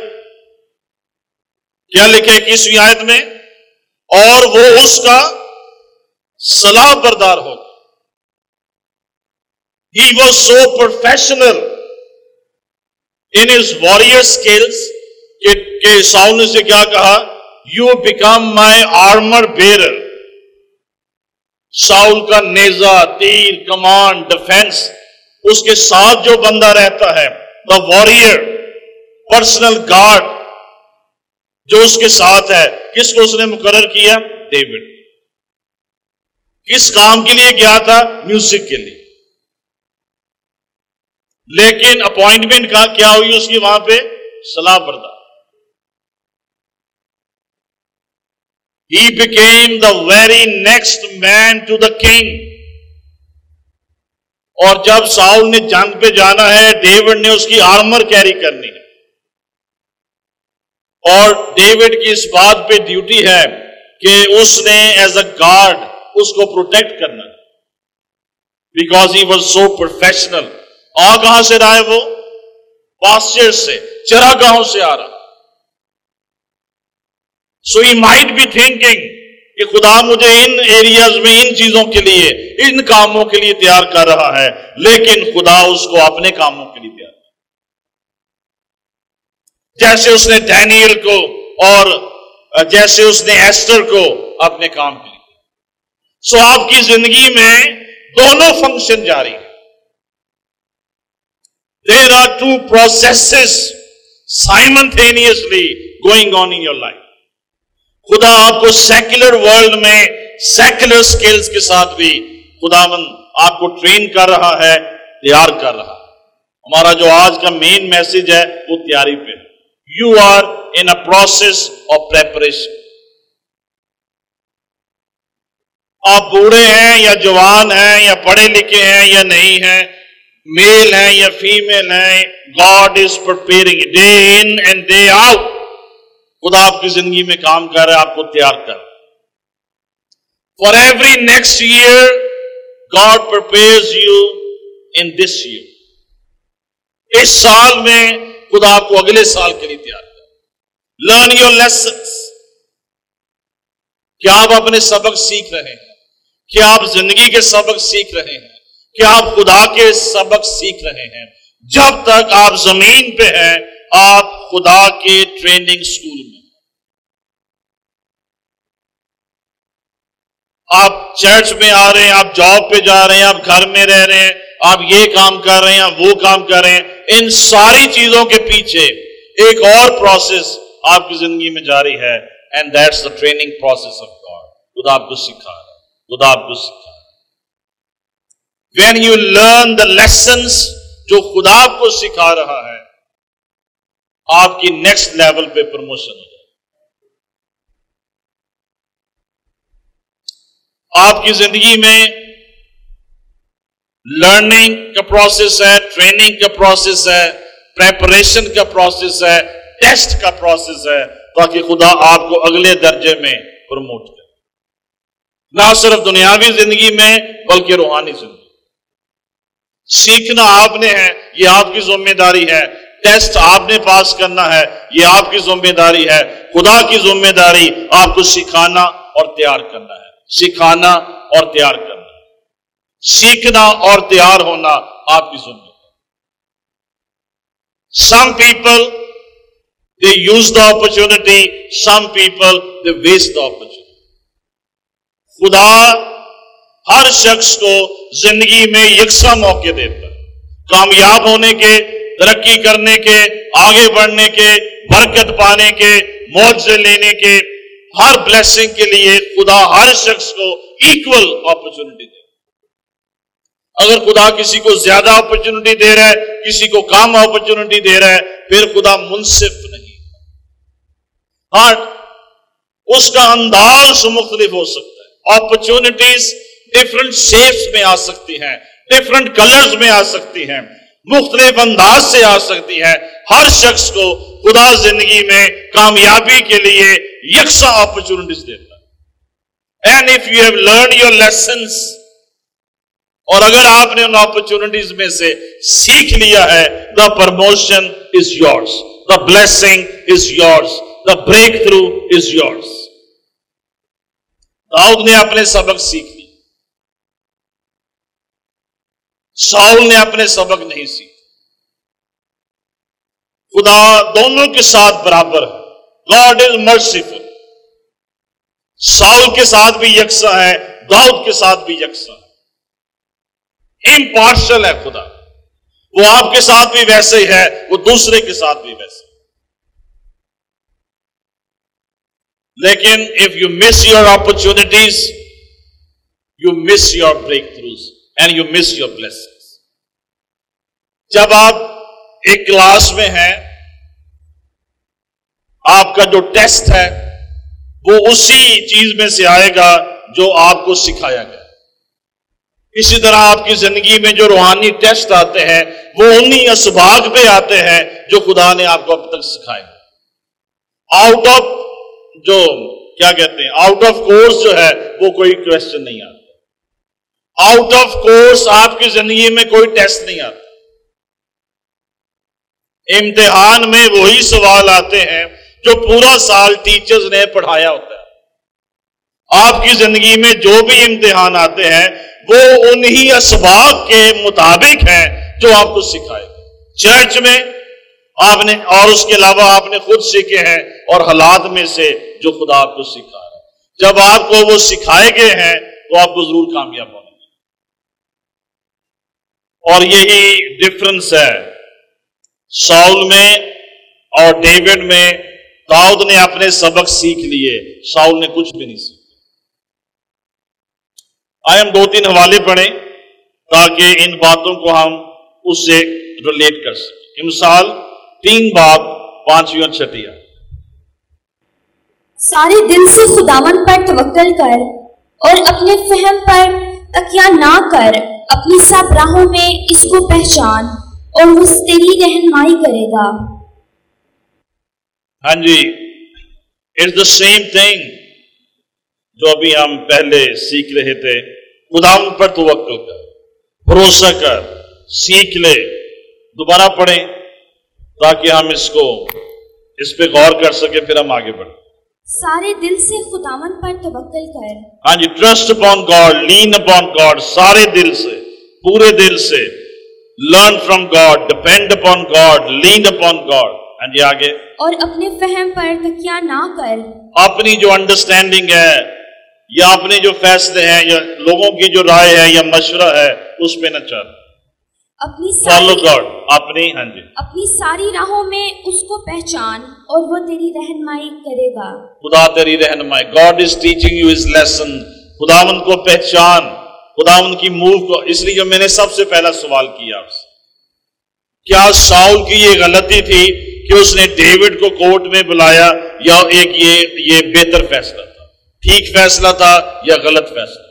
کیا لکھے اکیسویں آیت میں؟ اور وہ اس کا سلاح بردار ہوگا he was so professional in his warrior skills کہ ساؤن نے سے کیا کہا؟ You become my armour bearer Saul کا نیزا تیر کمان ڈیفینس اس کے ساتھ جو بندہ رہتا ہے دا واریئر پرسنل گارڈ جو اس کے ساتھ ہے، کس کو اس نے مقرر کیا؟ ڈیوڈ۔ کس کام کے لیے گیا تھا؟ میوزک کے لیے۔ لیکن اپوائنٹمنٹ کا کیا ہوئی اس کی وہاں پہ؟ سلاح بردار he became the very next man to the king اور جب ساؤل نے جنگ پہ جانا ہے، ڈیوڈ نے اس کی آرمر کیری کرنی۔ ہے اور ڈیوڈ کی اس بات پہ ڈیوٹی ہے کہ اس نے ایز اے گارڈ اس کو پروٹیکٹ کرنا because he was so professional. آ کہاں سے رہا ہے وہ، پاسچر سے چرا گاہوں سے آ رہا۔ So he might be thinking کہ خدا مجھے ان ایریاز میں، ان چیزوں کے لیے، ان کاموں کے لیے تیار کر رہا ہے، لیکن خدا اس کو اپنے کاموں کے لیے جیسے اس نے ڈینیل کو اور جیسے اس نے ایسٹر کو اپنے کام کے لیے۔ سو آپ کی زندگی میں دونوں فنکشن جاری ہیں۔ There are two process simultaneously going on in your life خدا آپ کو سیکولر ورلڈ میں سیکولر سکلز کے ساتھ بھی خدا مند آپ کو ٹرین کر رہا ہے، تیار کر رہا ہمارا جو آج کا مین میسج ہے، وہ تیاری پہ ہے۔ You are in a process of preparation آپ بوڑھے ہیں یا جوان ہیں یا پڑھے لکھے ہیں یا نہیں ہیں میل ہیں یا فیمل ہیں God is preparing day in and day out خدا آپ کی زندگی میں کام کر رہا ہے، آپ کو تیار کر for every next year God prepare you in this year اس سال میں خدا آپ کو اگلے سال کے لیے تیار کر لرن یور لیسن کیا آپ اپنے سبق سیکھ رہے ہیں کیا آپ زندگی کے سبق سیکھ رہے ہیں کیا آپ خدا کے سبق سیکھ رہے ہیں۔ جب تک آپ زمین پہ ہیں، آپ خدا کے ٹریننگ اسکول میں۔ آپ چرچ میں آ رہے ہیں، آپ جاب پہ جا رہے ہیں، آپ گھر میں رہ رہے ہیں، آپ یہ کام کر رہے ہیں، آپ وہ کام کر رہے ہیں۔ ان ساری چیزوں کے پیچھے ایک اور پروسیس آپ کی زندگی میں جاری ہے and that's the training process of God خدا آپ کو سکھا رہا ہے خدا آپ کو سکھا رہا ہے when you learn the lessons جو خدا آپ کو سکھا رہا ہے، آپ کی نیکسٹ لیول پہ پروموشن ہو جائے۔ آپ کی زندگی میں لرننگ کا پروسیس ہے ٹریننگ کا پروسیس ہے پریپریشن کا پروسیس ہے ٹیسٹ کا پروسیس ہے تاکہ خدا آپ کو اگلے درجے میں پروموٹ کرے۔ نہ صرف دنیاوی زندگی میں، بلکہ روحانی زندگی۔ سیکھنا آپ نے ہے، یہ آپ کی ذمہ داری ہے۔ ٹیسٹ آپ نے پاس کرنا ہے، یہ آپ کی ذمہ داری ہے۔ خدا کی ذمہ داری آپ کو سکھانا اور تیار کرنا ہے۔ سکھانا اور تیار کرنا۔ سیکھنا اور تیار ہونا آپ کی ذمہ داری some people they use the opportunity some people they waste the opportunity خدا ہر شخص کو زندگی میں یکساں موقع دیتا ہے۔ کامیاب ہونے کے، ترقی کرنے کے، آگے بڑھنے کے، برکت پانے کے معاوضے لینے کے، ہر بلیسنگ کے لیے خدا ہر شخص کو ایکول اپرچونٹی دے اگر خدا کسی کو زیادہ اپرچونٹی دے رہا ہے، کسی کو کم اپرچونٹی دے رہا ہے، پھر خدا منصف نہیں۔ ہاں اس کا انداز مختلف ہو سکتا ہے۔ اپرچونٹیز ڈفرنٹ شیپس میں آ سکتی ہیں ڈفرنٹ کلرز میں آ سکتی ہیں، مختلف انداز سے آ سکتی ہے ہر شخص کو خدا زندگی میں کامیابی کے لیے یکساں اپرچونٹیز دیتا ہے۔ And if you have learn your lessons اور اگر آپ نے ان اپرچونٹیز میں سے سیکھ لیا ہے the promotion is yours the blessing is yours the breakthrough is yours Dawood نے اپنے سبق سیکھ لی ساؤل نے اپنے سبق نہیں سیکھ۔ خدا دونوں کے ساتھ برابر ہے۔ گاڈ از مرسیفل ساؤل کے ساتھ بھی یکساں ہے، داؤد کے ساتھ بھی یکساں۔ امپارشل ہے خدا۔ وہ آپ کے ساتھ بھی ویسے ہی ہے، وہ دوسرے کے ساتھ بھی ویسے۔ لیکن if you miss your opportunities you miss your breakthroughs and you miss your bless جب آپ ایک کلاس میں ہیں، آپ کا جو ٹیسٹ ہے، وہ اسی چیز میں سے آئے گا جو آپ کو سکھایا گیا۔ اسی طرح آپ کی زندگی میں جو روحانی ٹیسٹ آتے ہیں، وہ انہی اسباق پہ آتے ہیں جو خدا نے آپ کو اب تک سکھائے۔ آؤٹ آف جو کیا کہتے ہیں آؤٹ آف کورس جو ہے، وہ کوئی کوشچن نہیں آتا۔ آؤٹ آف کورس آپ کی زندگی میں کوئی ٹیسٹ نہیں آتا۔ امتحان میں وہی سوال آتے ہیں جو پورا سال ٹیچرز نے پڑھایا ہوتا آپ کی زندگی میں جو بھی امتحان آتے ہیں، وہ انہی اسباق کے مطابق ہیں جو آپ کو سکھائے چرچ میں آپ نے، اور اس کے علاوہ آپ نے خود سیکھے ہیں اور حالات میں سے جو خدا آپ کو سکھا ہے۔ جب آپ کو وہ سکھائے گئے ہیں، تو آپ کو ضرور کامیاب ہونا اور یہی ڈفرنس ہے۔ ساؤل میں اور ڈیوڈ میں داؤد نے اپنے سبق سیکھ لیے، ساؤل نے کچھ بھی نہیں سیکھا۔ آئے ہم دو تین حوالے پڑھیں تاکہ ان باتوں کو ہم اس سے ریلیٹ کر سکیں۔ مثال تین بات پانچویں اور چھٹیا سارے دل سے خداون پر توکل کر اور اپنے فہم پر تکیا نہ کر اپنی سب راہوں میں اس کو پہچان اور وہ تیری رہنمائی کرے گا۔ ہاں جی اٹس دا سیم تھنگ جو ابھی ہم پہلے سیکھ رہے تھے۔ ان پر توقع کر۔ بھروسہ کر سیکھ لے۔ دوبارہ پڑھیں تاکہ ہم اس کو اس پہ غور کر سکے پھر ہم آگے بڑھیں۔ سارے دل سے خداون پر توکل کر۔ ہاں جی trust upon God lean upon God سارے دل سے پورے دل سے۔ Learn from God depend upon God lean upon God ہاں جی آگے۔ اور اپنے فہم پر تکیا نہ کر۔ اپنی جو انڈرسٹینڈنگ ہے یا اپنے جو فیصلے ہیں یا لوگوں کی جو رائے ہے یا مشورہ ہے اس پہ نہ چل۔ اپنی ساری گاڈ اپنی ہاں جی۔ اپنی ساری راہوں میں اس کو پہچان اور وہ تیری رہنمائی کرے گا۔ خدا تیری رہنمائی۔ God is teaching you is lesson خداون کو پہچان۔ خداون کی موو کو۔ اس لیے میں نے سب سے پہلا سوال کیا آپ سے کیا ساؤل کی یہ غلطی تھی کہ اس نے ڈیوڈ کو کورٹ میں بلایا یا ایک یہ یہ بہتر فیصلہ؟ ٹھیک فیصلہ تھا یا غلط فیصلہ؟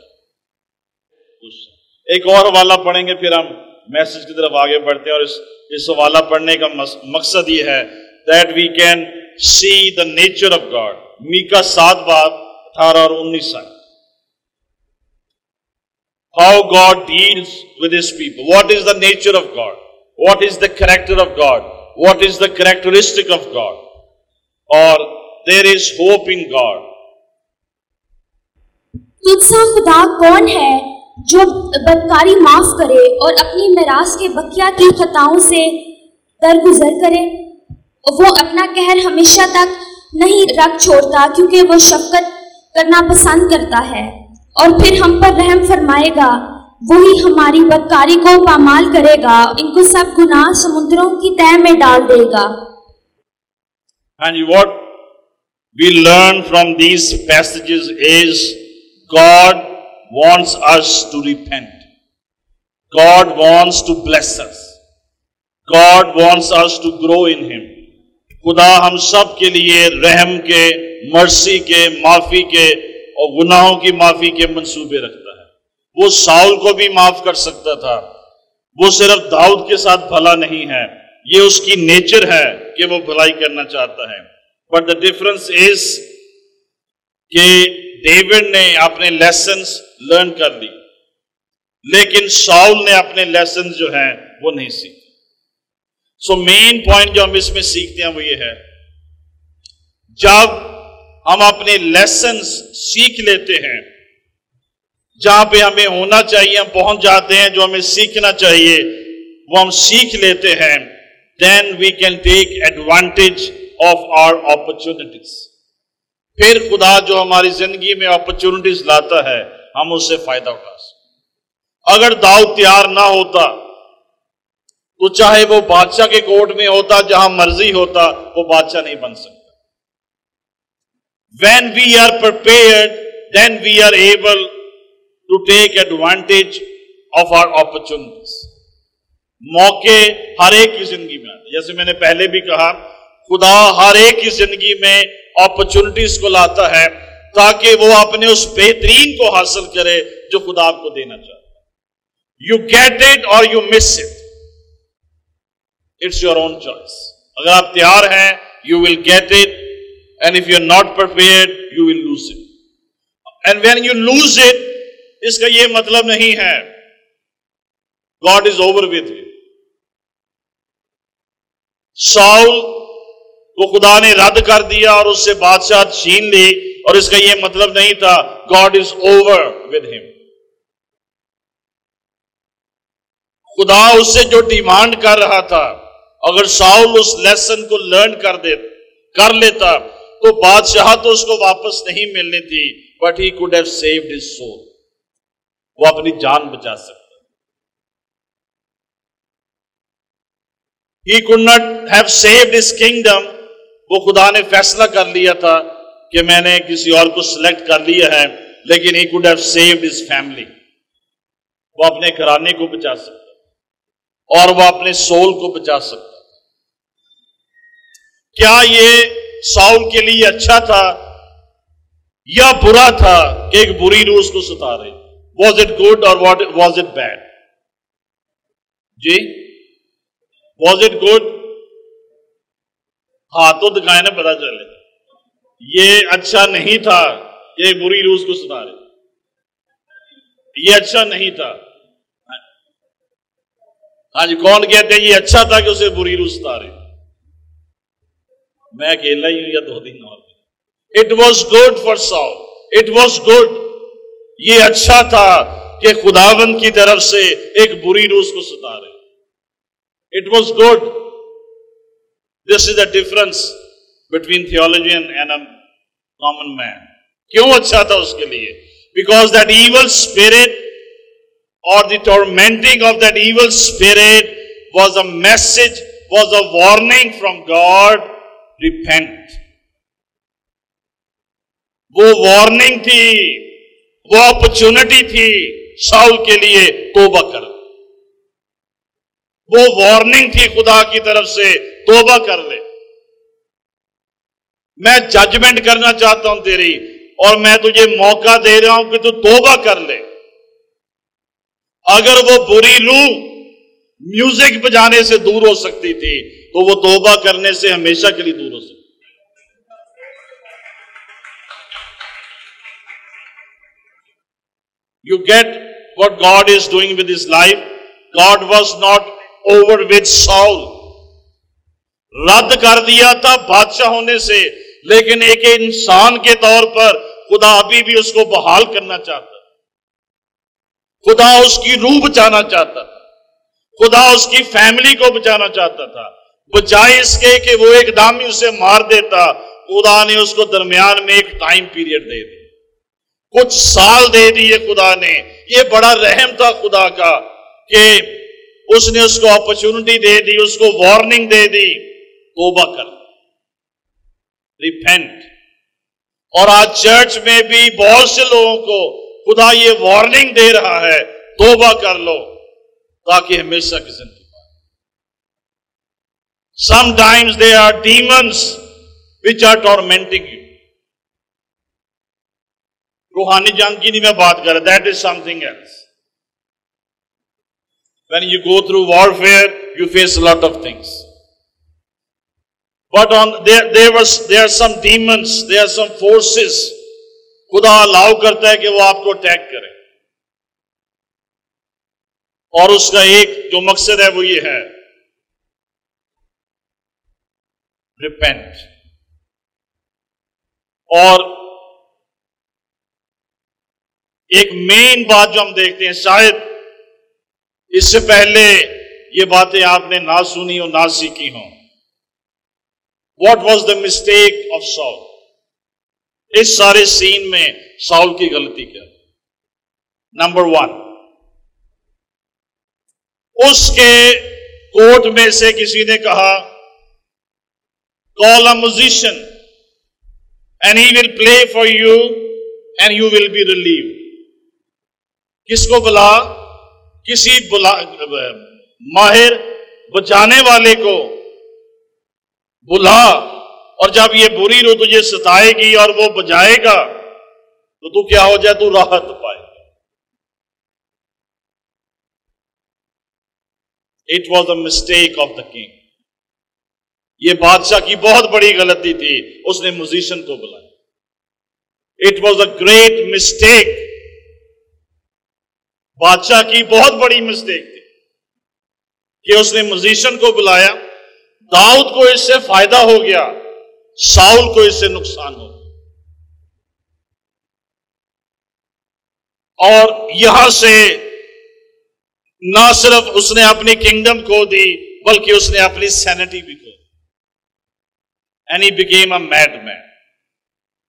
ایک اور حوالہ پڑھیں گے، پھر ہم میسج کی طرف آگے بڑھتے ہیں اور اس اس حوالہ پڑھنے کا مقصد یہ ہے that we can see the nature of God mica سات بات اٹھارہ اور انیس سال how God deals with his people what is the nature of God what is the character of God what is the characteristic of God اور there is hope in God تجھ سا خدا کون ہے جو بدکاری معاف کرے اور اپنی میراث کے بقیہ کی خطاؤں سے درگزر کرے؟ وہ اپنا کہر ہمیشہ تک نہیں رکھ چھوڑتا کیونکہ وہ شفقت کرنا پسند کرتا ہے۔ اور پھر ہم پر رحم فرمائے گا، وہی ہماری بدکاری کو پامال کرے گا، ان کو سب گناہ سمندروں کی تہ میں ڈال دے گا۔ And what we learn from these passages is God wants us to repent. God wants to bless us. God wants us to grow in Him. خدا ہم سب کے لیے رحم کے مرسی کے، معافی کے اور گناہوں کی معافی کے منصوبے رکھتا ہے وہ ساؤل کو بھی معاف کر سکتا تھا وہ صرف داؤد کے ساتھ بھلا نہیں ہے یہ اس کی نیچر ہے کہ وہ بھلائی کرنا چاہتا ہے بٹ دا ڈفرنس از کہ ڈیوڈ نے اپنے لیسنس لرن کر لی، لیکن ساؤل نے اپنے لیسن جو ہیں وہ نہیں سیکھے۔ سو مین پوائنٹ جو ہم اس میں سیکھتے ہیں وہ یہ ہے، جب ہم اپنے لیسنس سیکھ لیتے ہیں، جہاں پہ ہمیں ہونا چاہیے، ہم پہنچ جاتے ہیں، جو ہمیں سیکھنا چاہیے، وہ ہم سیکھ لیتے ہیں then we can take advantage of our opportunities پھر خدا جو ہماری زندگی میں اپرچونٹیز لاتا ہے، ہم اس سے فائدہ اٹھا سکتے اگر داؤ تیار نہ ہوتا، تو چاہے وہ بادشاہ کے کوٹ میں ہوتا، جہاں مرضی ہوتا، وہ بادشاہ نہیں بن سکتا۔ When we are then we are able to take advantage of our opportunities موقع ہر ایک کی زندگی میں آتے جیسے میں نے پہلے بھی کہا، خدا ہر ایک کی زندگی میں اپرچونٹیز کو لاتا ہے تاکہ وہ اپنے اس بہترین کو حاصل کرے جو خدا آپ کو دینا چاہتا یو گیٹ اٹ اور you miss it it's your own choice اگر آپ تیار ہیں you will get it and if you are not prepare you will lose it and when you lose it اس کا یہ مطلب نہیں ہے۔ God is over with you Saul وہ خدا نے رد کر دیا اور اس سے بادشاہ چھین لی اور اس کا یہ مطلب نہیں تھا گاڈ از اوور ود ہم خدا اس سے جو ڈیمانڈ کر رہا تھا، اگر ساؤل اس لیسن کو لرن کر دے، کر لیتا، تو بادشاہ تو اس کو واپس نہیں ملنی تھی but he could have saved his soul وہ اپنی جان بچا سکتا۔ He could not have saved his kingdom وہ خدا نے فیصلہ کر لیا تھا کہ میں نے کسی اور کو سلیکٹ کر لیا ہے، لیکن he could have saved his family وہ اپنے گھرانے کو بچا سکتا اور وہ اپنے سول کو بچا سکتا کیا یہ ساؤل کے لیے اچھا تھا یا برا تھا کہ ایک بری روز کو ستا رہے واز اٹ گڈ اور واز اٹ بیڈ جی؟ واز اٹ گڈ ہاتھوں دکھائے نا پتا چلے۔ یہ اچھا نہیں تھا، یہ بری روز کو سنا رہے۔ یہ اچھا نہیں تھا۔ ہاں جی کون کہتے ہیں یہ اچھا تھا کہ اسے بری روز ستا رہے؟ میں اکیلا ہی ہوں یا دو دن اور؟ It was good for so it was good یہ اچھا تھا کہ خداون کی طرف سے ایک بری روز کو ستا رہے۔ It was good this is the difference between theologian and a common man کیوں اچھا تھا اس کے لیے بیکاز دیٹ ایول اسپرٹ اور the tormenting of that evil spirit was a message was a warning from God repent وہ وارننگ تھی وہ اپرچونٹی تھی ساؤل کے لیے توبہ کر وہ وارننگ تھی خدا کی طرف سے توبہ کر لے۔ میں ججمنٹ کرنا چاہتا ہوں تیری، اور میں تجھے موقع دے رہا ہوں کہ تو توبہ کر لے۔ اگر وہ بری روح میوزک بجانے سے دور ہو سکتی تھی، تو وہ توبہ کرنے سے ہمیشہ کے لیے دور ہو سکتی۔ You get what God is doing with his life God was not over with Saul رد کر دیا تھا بادشاہ ہونے سے۔ لیکن ایک انسان کے طور پر خدا ابھی بھی اس کو بحال کرنا چاہتا خدا اس کی روح بچانا چاہتا تھا۔ خدا اس کی فیملی کو بچانا چاہتا تھا۔ بجائے اس کے کہ وہ ایک دامی اسے مار دیتا۔ خدا نے اس کو درمیان میں ایک ٹائم پیریڈ دے دی۔ کچھ سال دے دیے خدا نے۔ یہ بڑا رحم تھا خدا کا کہ اس نے اس کو اپرچونٹی دے دی، اس کو وارننگ دے دی۔ توبہ کر۔ ریپینٹ اور آج چرچ میں بھی بہت سے لوگوں کو خدا یہ وارننگ دے رہا ہے، توبہ کر لو تاکہ ہمیشہ کی زندگی۔ Sometimes they are demons which are tormenting you روحانی جنگ کی نہیں میں بات کر رہا that is something else when you go through warfare you face lot of things but on they are some demons they are some forces خدا الاؤ کرتا ہے کہ وہ آپ کو اٹیک کرے. اور اس کا ایک جو مقصد ہے وہ یہ ہے. ریپینٹ اور ایک مین بات جو ہم دیکھتے ہیں، شاید اس سے پہلے یہ باتیں آپ نے نہ سنی اور نہ سیکھی ہوں. What was the mistake of Saul اس سارے سین میں ساؤل کی غلطی کیا۔ نمبر ون اس کے کوٹ میں سے کسی نے کہا call a musician and he will play for you and you will be relieved کس کو بلا؟ کسی بلا ماہر بچانے والے کو۔ بلا اور جب یہ بری رو تجھے ستائے گی اور وہ بجائے گا، تو تو کیا ہو جائے؟ تو راحت پائے it was a mistake of the king یہ بادشاہ کی بہت بڑی غلطی تھی، اس نے موزیشن کو بلایا۔ It was a great mistake بادشاہ کی بہت بڑی مسٹیک تھی کہ اس نے موزیشن کو بلایا۔ داؤد کو اس سے فائدہ ہو گیا، ساؤل کو اس سے نقصان ہو گیا۔ اور یہاں سے نہ صرف اس نے اپنی کنگڈم کھو دی، بلکہ اس نے اپنی سینٹی بھی کھو دی۔ بکیم اے میڈ مین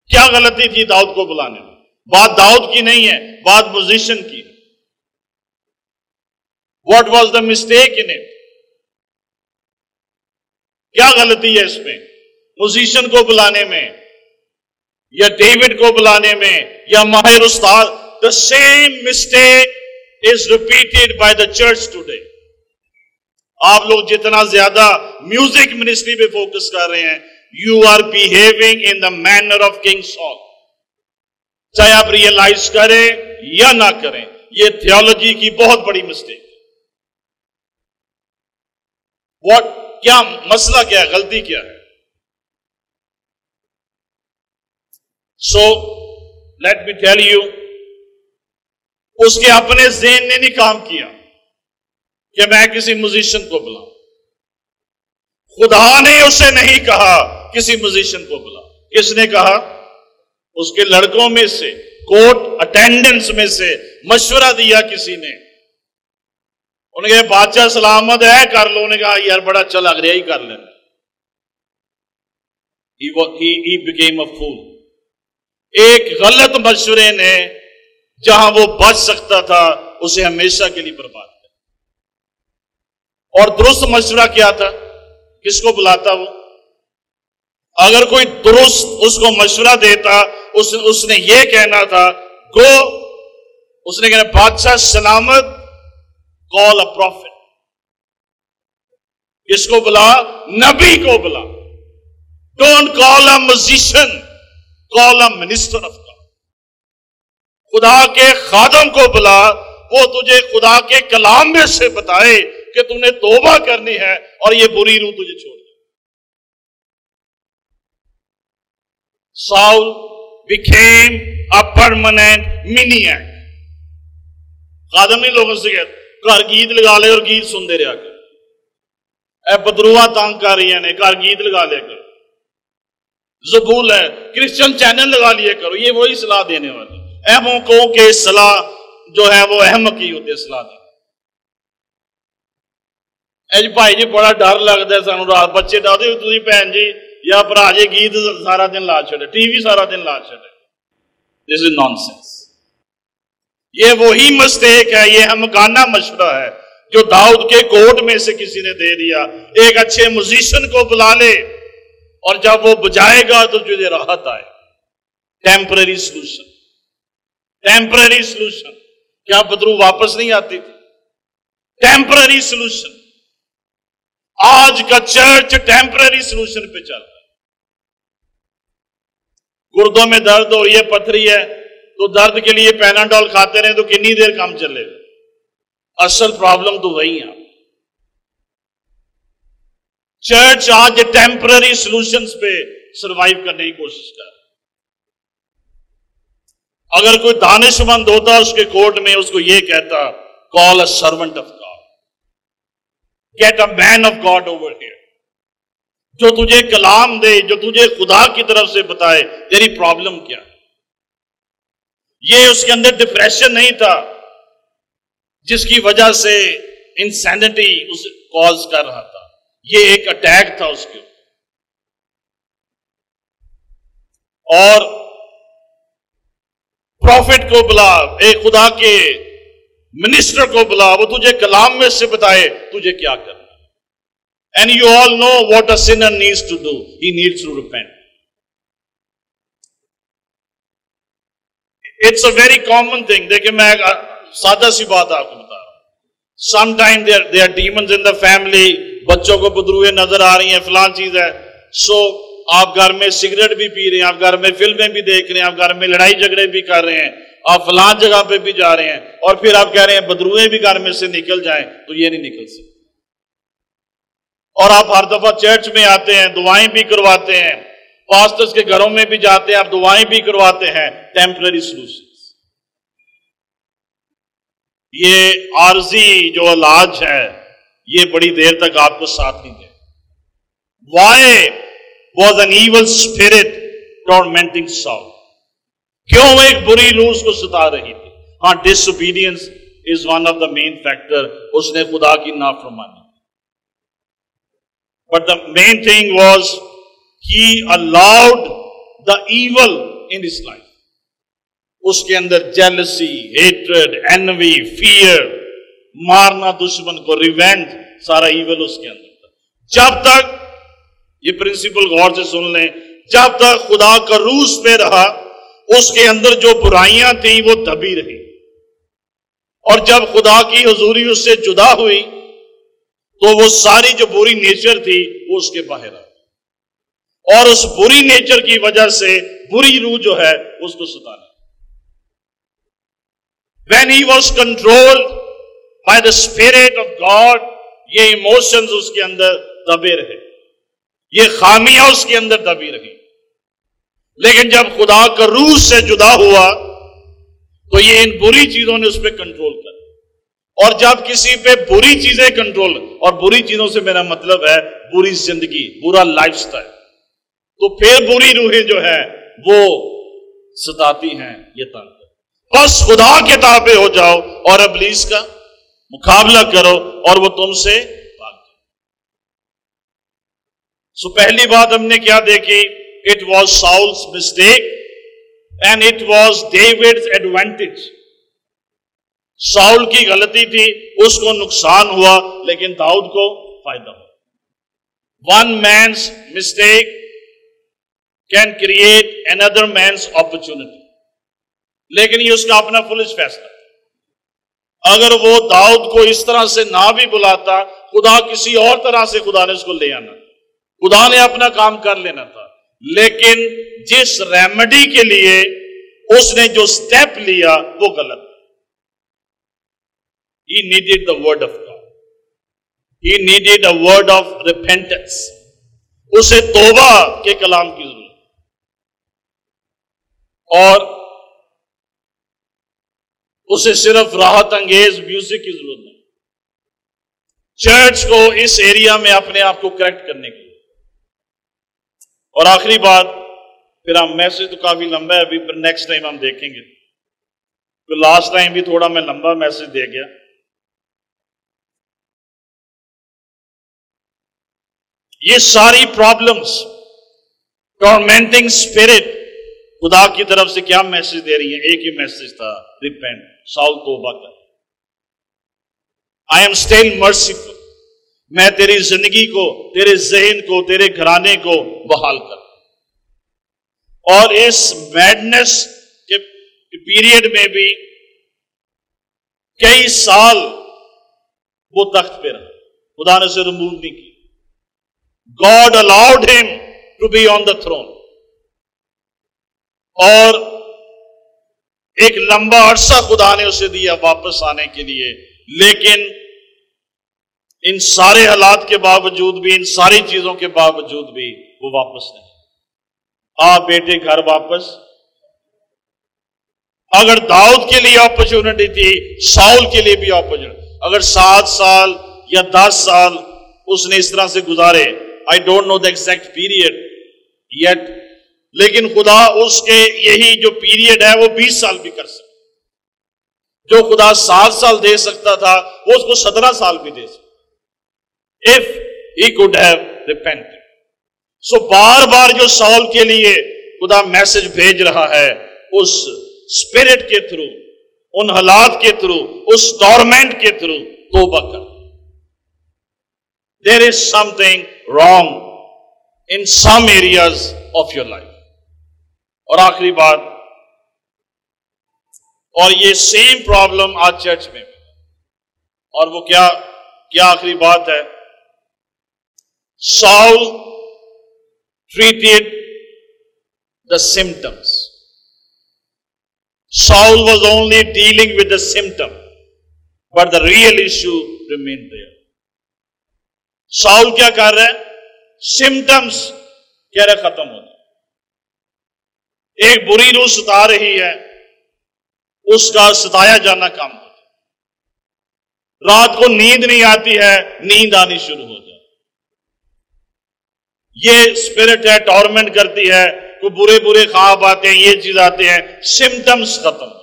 کیا غلطی تھی داؤد کو بلانے میں؟ بات داؤد کی نہیں ہے، بات پوزیشن کی۔ What was the mistake in it کیا غلطی ہے اس میں؟ پوزیشن کو بلانے میں، یا ڈیوڈ کو بلانے میں، یا ماہر استاد؟ The same mistake is repeated by the church today آپ لوگ جتنا زیادہ میوزک منسٹری پہ فوکس کر رہے ہیں you are behaving in the manner of king Saul چاہے آپ ریئلائز کریں یا نہ کریں، یہ تھیولوجی کی بہت بڑی مسٹیک واٹ کیا مسئلہ کیا ہے؟ غلطی کیا ہے؟ So let me tell you اس کے اپنے ذہن نے نہیں کام کیا کہ میں کسی موزیشن کو بلا خدا نے اسے نہیں کہا کسی موزیشن کو بلا کس نے کہا؟ اس کے لڑکوں میں سے کوٹ اٹینڈنس میں سے مشورہ دیا کسی نے۔ انہیں کہا، بادشاہ سلامت ہے، کر لو۔ انہیں کہا، یار بڑا اچھا لگ رہا ہی کر لینا۔ ایک غلط مشورے نے جہاں وہ بچ سکتا تھا، اسے ہمیشہ کے لیے برباد کر اور درست مشورہ کیا تھا؟ کس کو بلاتا وہ؟ اگر کوئی درست اس کو مشورہ دیتا، اس اس نے یہ کہنا تھا، گو، اس نے کہنا بادشاہ سلامت کال اے پروفٹ کس کو بلا؟ نبی کو بلا. Don't call a musician call a minister of خدا کے خادم کو بلا، وہ تجھے خدا کے کلام میں سے بتائے کہ تم نے توبہ کرنی ہے اور یہ بری روح تجھے چھوڑ دے. Saul became a permanent mini act خادم نہیں لوگوں سے کہتے گھر گیت لگا لے اور گیت سنتے رہا کر اے بدروا تانگ کر رہی ہیں گھر گیت لگا لے کر زبول ہے کرسچن چینل لگا لیے کرو یہ وہی صلاح دینے والے اہموں کو کہ صلاح جو ہے وہ اہم کی ہوتے صلاح دینے اج بھائی جی بڑا ڈر لگتا ہے سانو رات بچے ڈرتے تھی بھن جی یا برا جی گیت سارا دن لا چڑے ٹی وی سارا دن لا چڑے دس از نان سینس یہ وہی مسٹیک ہے، یہ ہمکانہ مشورہ ہے۔ جو داؤد کے کوٹ میں سے کسی نے دے دیا، ایک اچھے موزیشن کو بلا لے۔ اور جب وہ بجائے گا تو تجھے راحت آئے۔ ٹیمپرری سولوشن ٹیمپرری سولوشن کیا بدرو واپس نہیں آتی تھی؟ ٹیمپرری سولوشن آج کا چرچ ٹیمپرری سولوشن پہ چل رہا ہے۔ گردوں میں درد اور یہ پتھری ہے۔ تو درد کے لیے پیناڈول کھاتے رہے تو کنی دیر کام چلے گا۔ اصل پرابلم تو وہی ہے چرچ آج ٹیمپرری سولوشنز پہ سروائیو کرنے کی کوشش کر اگر کوئی دانش مند ہوتا اس کے کورٹ میں اس کو یہ کہتا call a servant of God get a man of God over here جو تجھے کلام دے، جو تجھے خدا کی طرف سے بتائے، تیری پرابلم کیا یہ اس کے اندر ڈپریشن نہیں تھا، جس کی وجہ سے انسینٹی اس کاز کر رہا تھا۔ یہ ایک اٹیک تھا اس کے اور پروفٹ کو بلا ایک خدا کے منسٹر کو بلا، وہ تجھے کلام میں سے بتائے تجھے کیا کرنا۔ And you all know what a sinner needs to do he needs to repent it's a very common thing دیکھیں میں سادہ سی بات آپ کو بتا رہا ہوں sometime they are demons in the family بچوں کو بدروئے نظر آ رہی ہیں فلان چیز ہے سو آپ گھر میں سگریٹ بھی پی رہے ہیں آپ گھر میں فلمیں بھی دیکھ رہے ہیں آپ گھر میں لڑائی جھگڑے بھی کر رہے ہیں آپ فلان جگہ پہ بھی جا رہے ہیں اور پھر آپ کہہ رہے ہیں بدروئے بھی گھر میں سے نکل جائیں تو یہ نہیں نکل سکتے اور آپ ہر دفعہ چرچ میں آتے ہیں دعائیں بھی کرواتے ہیں پاسٹرز کے گھروں میں بھی جاتے ہیں، آپ دعائیں بھی کرواتے ہیں ٹیمپرری سولوشن یہ عارضی جو علاج ہے، یہ بڑی دیر تک آپ کو ساتھ نہیں دے why was an evil spirit tormenting Saul کیوں ایک بری روز کو ستا رہی تھی؟ ہاں disobedience is one of the main factor اس نے خدا کی نافرمانی but the main thing was he allowed the evil in this life اس کے اندر جیلسی ہیٹرڈ اینوی فیئر مارنا دشمن کو ریوینٹ سارا ایول اس کے اندر تھا جب تک یہ پرنسپل غور سے سن لیں جب تک خدا کا روس پہ رہا اس کے اندر جو برائیاں تھیں وہ دبی رہی اور جب خدا کی حضوری اس سے جدا ہوئی تو وہ ساری جو بری نیچر تھی وہ اس کے باہر آ اور اس بری نیچر کی وجہ سے بری روح جو ہے اس کو ستانا۔ When he was control by the spirit of God یہ ایموشنز اس کے اندر دبے رہے۔ یہ خامیاں اس کے اندر دبی رہی۔ لیکن جب خدا کا روح سے جدا ہوا، تو یہ ان بری چیزوں نے اس پہ کنٹرول کر اور جب کسی پہ بری چیزیں کنٹرول اور بری چیزوں سے میرا مطلب ہے بری زندگی، برا لائف سٹائل تو پھر بری روحیں جو ہے وہ ستاتی ہیں یہ تنگ بس خدا کے تابع ہو جاؤ اور ابلیس کا مقابلہ کرو اور وہ تم سے بھاگ جائے سو پہلی بات ہم نے کیا دیکھی؟ It was Saul's mistake and it was David advantage Saul کی غلطی تھی، اس کو نقصان ہوا، لیکن داؤد کو فائدہ ہوا۔ One man's mistake can create another man's opportunity لیکن یہ اس کا اپنا پولیس فیصلہ اگر وہ داؤد کو اس طرح سے نہ بھی بلاتا، خدا کسی اور طرح سے خدا نے اس کو لے آنا۔ خدا نے اپنا کام کر لینا تھا۔ لیکن جس ریمیڈی کے لیے اس نے جو سٹیپ لیا، وہ غلط۔ He needed the word of God He needed a word of repentance. اسے توبہ کے کلام کی ضرورت۔ اور اسے صرف راحت انگیز میوزک کی ضرورت نہیں۔ چرچ کو اس ایریا میں اپنے آپ کو کریکٹ کرنے کے لیے۔ اور آخری بات، پھر ہم میسج تو کافی لمبا ہے ابھی پھر نیکسٹ ٹائم ہم دیکھیں گے۔ تو لاسٹ ٹائم بھی تھوڑا میں لمبا میسج دے گیا۔ یہ ساری پرابلمس ٹورمنٹنگ اسپرٹ خدا کی طرف سے کیا میسج دے رہی ہیں؟ ایک ہی میسج تھا ریپینٹ ساؤ توبہ کر۔ آئی ایم اسٹل مرسیفل میں تیری زندگی کو، تیرے ذہن کو، تیرے گھرانے کو بحال کر۔ اور اس میڈنس کے پیریڈ میں بھی کئی سال وہ تخت پہ رہا۔ خدا نے اسے ریموو نہیں کی God allowed him to be on the throne اور ایک لمبا عرصہ خدا نے اسے دیا واپس آنے کے لیے۔ لیکن ان سارے حالات کے باوجود بھی، ان ساری چیزوں کے باوجود بھی وہ واپس نہیں۔ آ بیٹے گھر واپس۔ اگر داؤد کے لیے اپرچونٹی تھی، ساؤل کے لیے بھی اپرچونٹی اگر سات سال یا دس سال اس نے اس طرح سے گزارے I don't know the exact period yet لیکن خدا اس کے یہی جو پیریڈ ہے وہ بیس سال بھی کر سکتا جو خدا سات سال دے سکتا تھا، وہ اس کو سترہ سال بھی دے سکتا if he could have repent سو بار بار جو سال کے لیے خدا میسج بھیج رہا ہے، اس اسپرٹ کے تھرو ان حالات کے تھرو اس ٹورمنٹ کے تھرو تو کر۔ There is something wrong in some areas of your life اور آخری بات، اور یہ سیم پرابلم آج چرچ میں۔ اور وہ کیا کیا آخری بات ہے؟ Saul treated the symptoms Saul was only dealing with the symptom but the real issue remain there Saul کیا کر رہے ہیں سمٹمس کہہ رہے ختم ہوتا ایک بری روح ستا رہی ہے، اس کا ستایا جانا کام رات کو نیند نہیں آتی ہے، نیند آنی شروع ہو جائے۔ یہ اسپرٹ ہے ٹورمنٹ کرتی ہے، کوئی برے برے خواب آتے ہیں، یہ چیز آتے ہیں سمٹمس ختم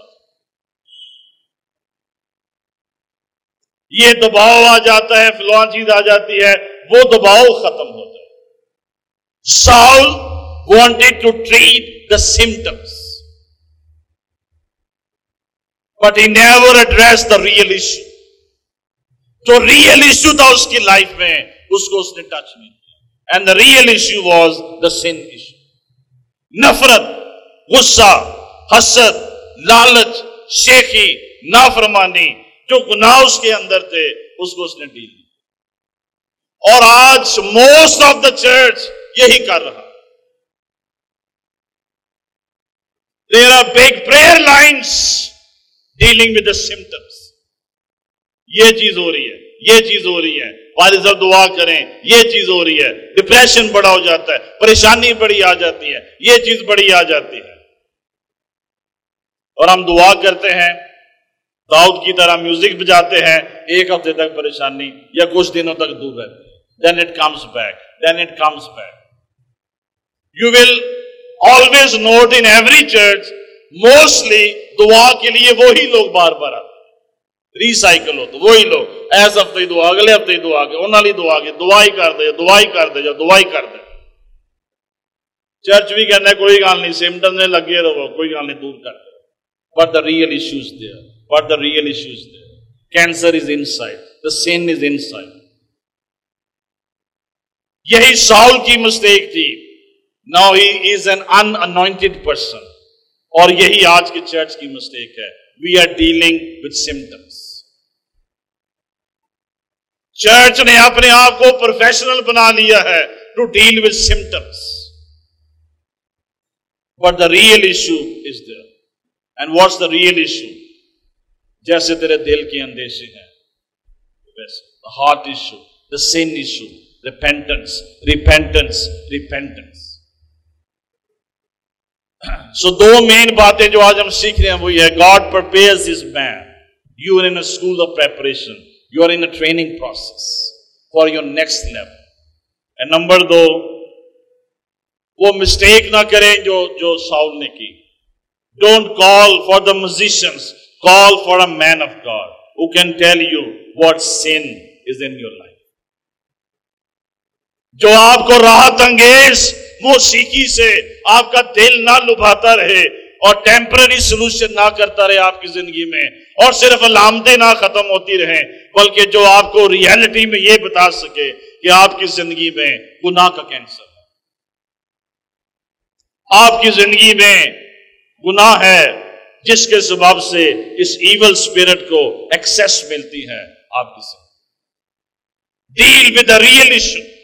یہ دباؤ آ جاتا ہے، فلاں چیز آ جاتی ہے، وہ دباؤ ختم ہو جائے۔ Saul wanted to treat the symptoms but he never address the real issue جو ریئل ایشو تھا اس کی لائف میں اس کو اس نے ٹچ نہیں کیا and the real issue was the sin issue نفرت غصہ حسد لالچ شیخی نافرمانی جو گناہ اس کے اندر تھے اس کو اس نے ڈیل اور آج موسٹ آف دا چرچ یہی کر رہا there are big prayer lines dealing with the symptoms یہ چیز ہو رہی ہے، یہ چیز ہو رہی ہے۔ والد صاحب دعا کریں، یہ چیز ہو رہی ہے۔ ڈپریشن بڑا ہو جاتا ہے، پریشانی بڑی آ جاتی ہے، یہ چیز بڑی آ جاتی ہے۔ اور ہم دعا کرتے ہیں، داؤد کی طرح میوزک بجاتے ہیں، ایک ہفتے تک پریشانی یا کچھ دنوں تک دور رہتے then it comes back then it comes back you will always note in every church mostly دعا کے لیے وہی لوگ بار بار آتے ریسائکل ہوتے وہی لوگ ایس ہفتے دعا، اگلے ہفتے ہی دعا کے انہوں نے دعا کے دعا ہی کر دے، دعا ہی کر دے، یا دعا ہی کر دے چرچ بھی کہنا ہے کوئی گل نہیں سمٹم نے لگے رہو، کوئی گل نہیں، دور کر دے but the real issues there What the real issue is there? Cancer is inside. The sin is inside. یہی سال کی مسٹیک تھی now he is an anointed person اور یہی آج کے چرچ کی مسٹیک ہے. We are dealing with symptoms church نے اپنے آپ کو پروفیشنل بنا لیا ہے to deal with symptoms but the real issue is there and what's the real issue جیسے تیرے دل کے اندیشے ہیں. ویسے heart issue the sin issue. Repentance, repentance, so do main باتیں جو آج ہم سیکھ رہے ہیں وہ یہ ہے God prepares his men you are in school of preparation you are in training process for your next level and number دو وہ مسٹیک نہ کریں جو جو ساؤل نے کی don't call for the musicians call for a man of God who can tell you what sin is in your life جو آپ کو راحت انگیز موسیقی سے آپ کا دل نہ لبھاتا رہے اور ٹیمپرری سولوشن نہ کرتا رہے آپ کی زندگی میں اور صرف علامتیں نہ ختم ہوتی رہیں بلکہ جو آپ کو ریئلٹی میں یہ بتا سکے کہ آپ کی زندگی میں گناہ کا کینسر ہے۔ آپ کی زندگی میں گناہ ہے جس کے سبب سے اس ایول اسپرٹ کو ایکسس ملتی ہے آپ کی زندگی۔ Deal with a real issue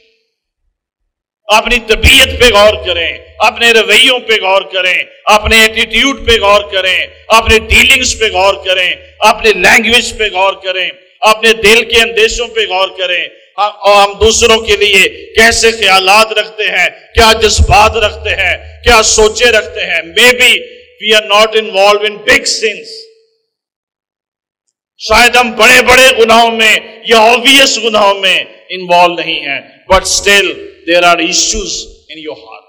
اپنی طبیعت پہ غور کریں، اپنے رویوں پہ غور کریں، اپنے ایٹیٹیوڈ پہ غور کریں، اپنے ڈیلنگز پہ غور کریں، اپنے لینگویج پہ غور کریں، اپنے دل کے اندیشوں پہ غور کریں۔ ہاں، اور ہم دوسروں کے لیے کیسے خیالات رکھتے ہیں، کیا جذبات رکھتے ہیں، کیا سوچے رکھتے ہیں۔ Maybe we are not involve in big sins شاید ہم بڑے بڑے گناہوں میں یا آبیس گناہوں میں انوالو نہیں ہیں but still there are issues in your heart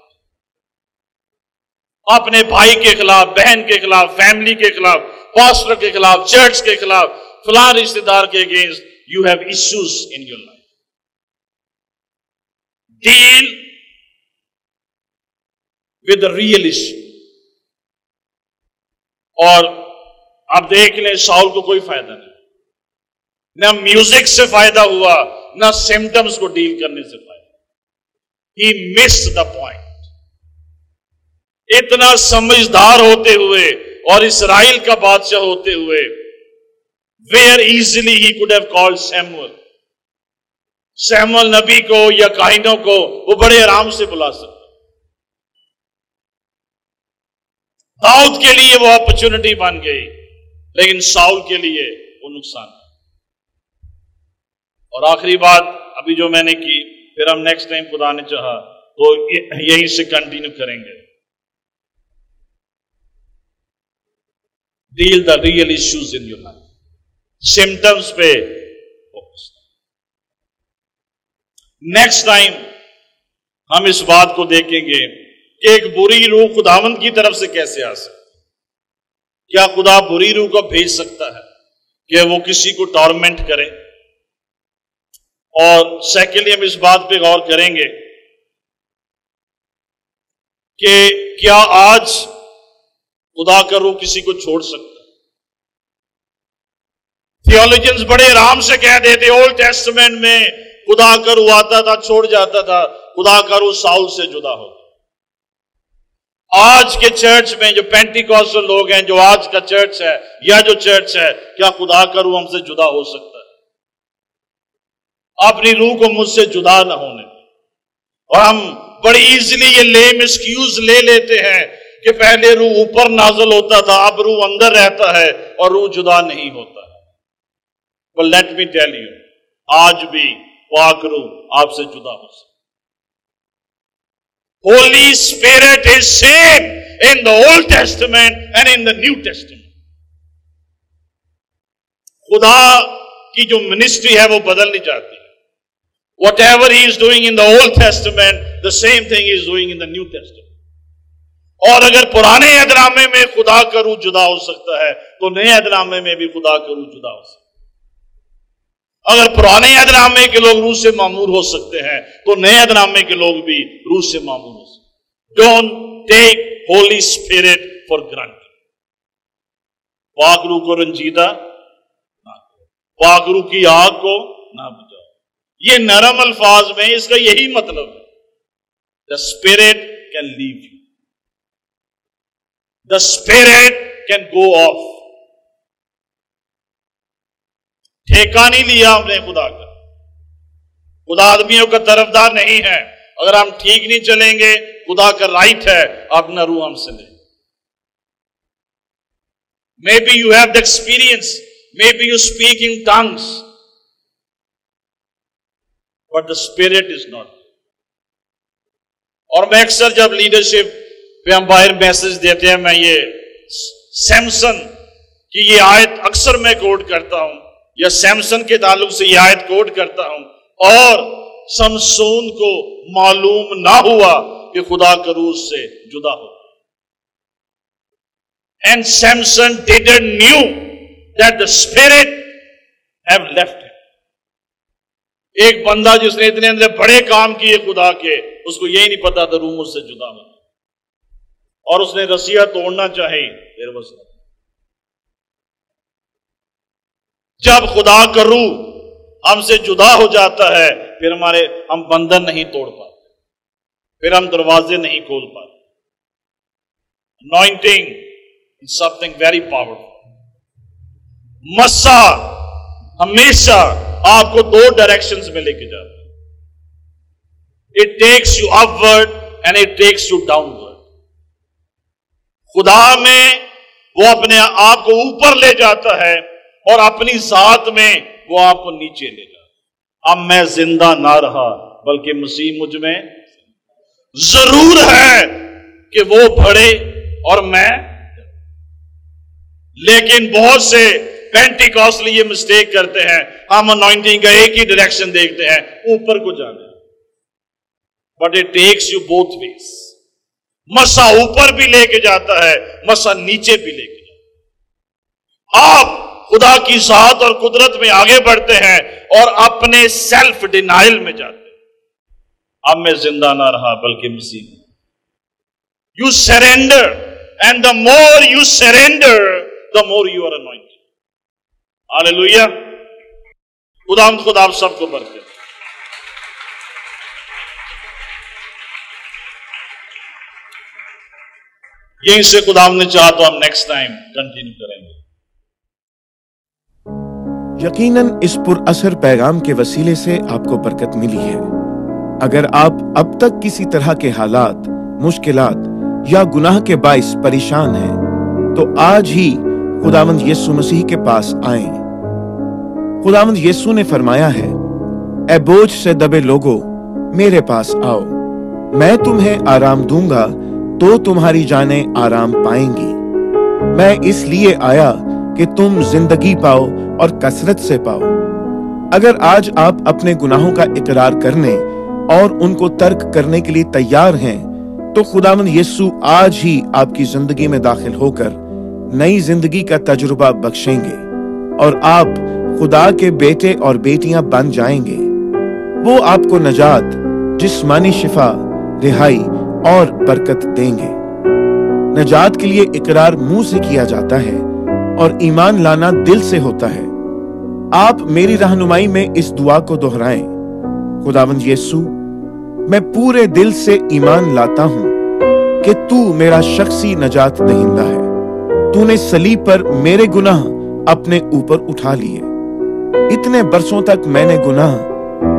اپنے بھائی کے خلاف، بہن کے خلاف فیملی کے خلاف پاسٹر کے خلاف چرچ کے خلاف، فلاں رشتے دار کے against you have issues in your life deal with real issue اور آپ دیکھ لیں شاول کو کوئی فائدہ نہیں۔ نہ میوزک سے فائدہ ہوا، نہ سمٹمس کو ڈیل کرنے سے فائدہ۔ ہی مس دا پوائنٹ اتنا سمجھدار ہوتے ہوئے اور اسرائیل کا بادشاہ ہوتے ہوئے where easily he could have call Samuel Samuel نبی کو یا کائنوں کو وہ بڑے آرام سے بلا سکتا۔ داؤد کے لیے وہ اپرچونٹی بن گئی، لیکن ساؤل کے لیے وہ نقصان۔ اور آخری بات ابھی جو میں نے کی پھر ہم نیکسٹ ٹائم خدا نے چاہا تو یہیں سے کنٹینیو کریں گے۔ Deal the real issues in your life symptoms پہ فوکس نیکسٹ ٹائم ہم اس بات کو دیکھیں گے کہ ایک بری روح خداون کی طرف سے کیسے آ سکتی کیا خدا بری روح کو بھیج سکتا ہے کہ وہ کسی کو ٹارمنٹ کرے؟ اور سیکنڈلی ہم اس بات پہ غور کریں گے کہ کیا آج خدا کا روح کسی کو چھوڑ سکتا تھیولوجنس بڑے آرام سے کہہ دیتے اولڈ ٹیسٹمنٹ میں خدا کا روح آتا تھا، چھوڑ جاتا تھا، خدا کا روح ساؤل سے جدا ہو آج کے چرچ میں جو پینٹیکاسٹل لوگ ہیں، جو آج کا چرچ ہے، یا جو چرچ ہے، کیا خدا کا روح ہم سے جدا ہو سکتا اپنی روح کو مجھ سے جدا نہ ہونے۔ اور ہم بڑی ایزلی یہ لیم ایکسکیوز لے لیتے ہیں کہ پہلے روح اوپر نازل ہوتا تھا اب روح اندر رہتا ہے اور روح جدا نہیں ہوتا۔ ہے well, let me tell you آج بھی پاک روح آپ سے جدا ہو سکتا Holy Spirit is same in the old testament and in the new testament خدا کی جو منسٹری ہے وہ بدل نہیں جاتی۔ Whatever he is doing in the old testament the same thing is doing in the new testament اور اگر پرانے ادرامے میں خدا کا روح جدا ہو سکتا ہے، تو نئے ادرامے میں بھی خدا کا روح جدا ہو سکتا ہے۔ اگر پرانے ادرامے کے لوگ روح سے معمور ہو سکتے ہیں، تو نئے ادرامے کے لوگ بھی روح سے معمور ہو سکتے don't take Holy Spirit for granted پاک روح کو رنجیدہ نہ پاک روح کی آگ کو نہ بنا یہ نرم الفاظ میں اس کا یہی مطلب ہے۔ The spirit can leave you the spirit can go off ٹھیکہ نہیں لیا ہم نے خدا کا۔ خدا آدمیوں کا طرفدار نہیں ہے۔ اگر ہم ٹھیک نہیں چلیں گے، خدا کا رائٹ ہے۔ آپ نہ روح ہم سے لیں۔ Maybe you have the experience maybe you speak in tongues but the spirit is not اور میں اکثر جب لیڈرشپ پہ ہم باہر میسج دیتے ہیں، میں یہ سیمسن کی یہ آیت اکثر میں کوٹ کرتا ہوں، یا سیمسن کے تعلق سے یہ آیت کوٹ کرتا ہوں۔ اور سمسون کو معلوم نہ ہوا کہ خدا کروز سے جدا ہو۔ And Samson didn't knew that the spirit have left ایک بندہ جس نے اتنے اندر بڑے کام کیے خدا کے، اس کو یہی نہیں پتا تھا روم اس سے جدا ہو اور اس نے رسیا توڑنا چاہے جب خدا کا روح ہم سے جدا ہو جاتا ہے، پھر ہمارے، ہم بندن نہیں توڑ پاتے۔ پھر ہم دروازے نہیں کھول پاتے۔ Anointing something very powerful مسا ہمیشہ آپ کو دو ڈائریکشن میں لے کے جاتا it takes you upward and it takes you downward خدا میں وہ اپنے آپ کو اوپر لے جاتا ہے اور اپنی ذات میں وہ آپ کو نیچے لے جاتا اب میں زندہ نہ رہا، بلکہ مسیح مجھ میں ضرور ہے کہ وہ بڑھے اور میں۔ لیکن بہت سے پینٹی کاسٹلی یہ مسٹیک کرتے ہیں۔ ہم انوائنٹنگ کا ایک ہی ڈائریکشن دیکھتے ہیں، اوپر کو جانے۔ But it takes you both ways مسا اوپر بھی لے کے جاتا ہے، مسا نیچے بھی لے کے جاتا ہے۔ آپ خدا کی ذات اور قدرت میں آگے بڑھتے ہیں اور اپنے سیلف ڈینائل میں جاتے ہیں۔ اب میں زندہ نہ رہا، بلکہ مسیح you surrender and the more you surrender the more you are anointed hallelujah خدا ہم خدا آپ سب کو برکت یہیں سے خدا ہم نے چاہا تو ہم نیکسٹ ٹائم کنٹینیو کریں گے۔ یقیناً اس پر اثر پیغام کے وسیلے سے آپ کو برکت ملی ہے۔ اگر آپ اب تک کسی طرح کے حالات، مشکلات یا گناہ کے باعث پریشان ہیں، تو آج ہی خداوند یسو مسیح کے پاس آئیں۔ خداوند یسو نے فرمایا ہے، اے بوجھ سے دبے لوگو، میرے پاس آؤ، میں تمہیں آرام دوں گا تو تمہاری جانیں آرام پائیں گی۔ میں اس لیے آیا کہ تم زندگی پاؤ اور کثرت سے پاؤ۔ اگر آج آپ اپنے گناہوں کا اقرار کرنے اور ان کو ترک کرنے کے لیے تیار ہیں، تو خداوند یسو آج ہی آپ کی زندگی میں داخل ہو کر نئی زندگی کا تجربہ بخشیں گے اور آپ خدا کے بیٹے اور بیٹیاں بن جائیں گے۔ وہ آپ کو نجات، جسمانی شفا، رہائی اور برکت دیں گے۔ نجات کے لیے اقرار منہ سے کیا جاتا ہے اور ایمان لانا دل سے ہوتا ہے۔ آپ میری رہنمائی میں اس دعا کو دہرائیں۔ خداوند یسو میں پورے دل سے ایمان لاتا ہوں کہ تو میرا شخصی نجات دہندہ ہے۔ تو نے سلیب پر میرے گناہ اپنے اوپر اٹھا لیے۔ اتنے برسوں تک میں نے گناہ،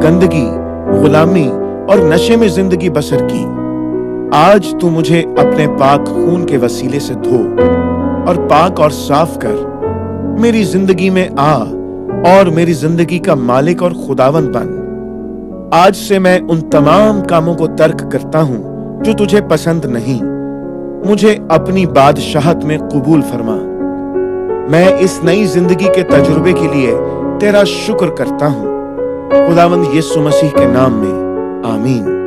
گندگی، غلامی اور نشے میں زندگی بسر کی۔ آج تو مجھے اپنے پاک خون کے وسیلے سے دھو اور پاک اور صاف کر۔ میری زندگی میں آ اور میری زندگی کا مالک اور خداون بن۔ آج سے میں ان تمام کاموں کو ترک کرتا ہوں جو تجھے پسند نہیں۔ مجھے اپنی بادشاہت میں قبول فرما۔ میں اس نئی زندگی کے تجربے کے لیے تیرا شکر کرتا ہوں. خداوند یسو مسیح کے نام میں. آمین.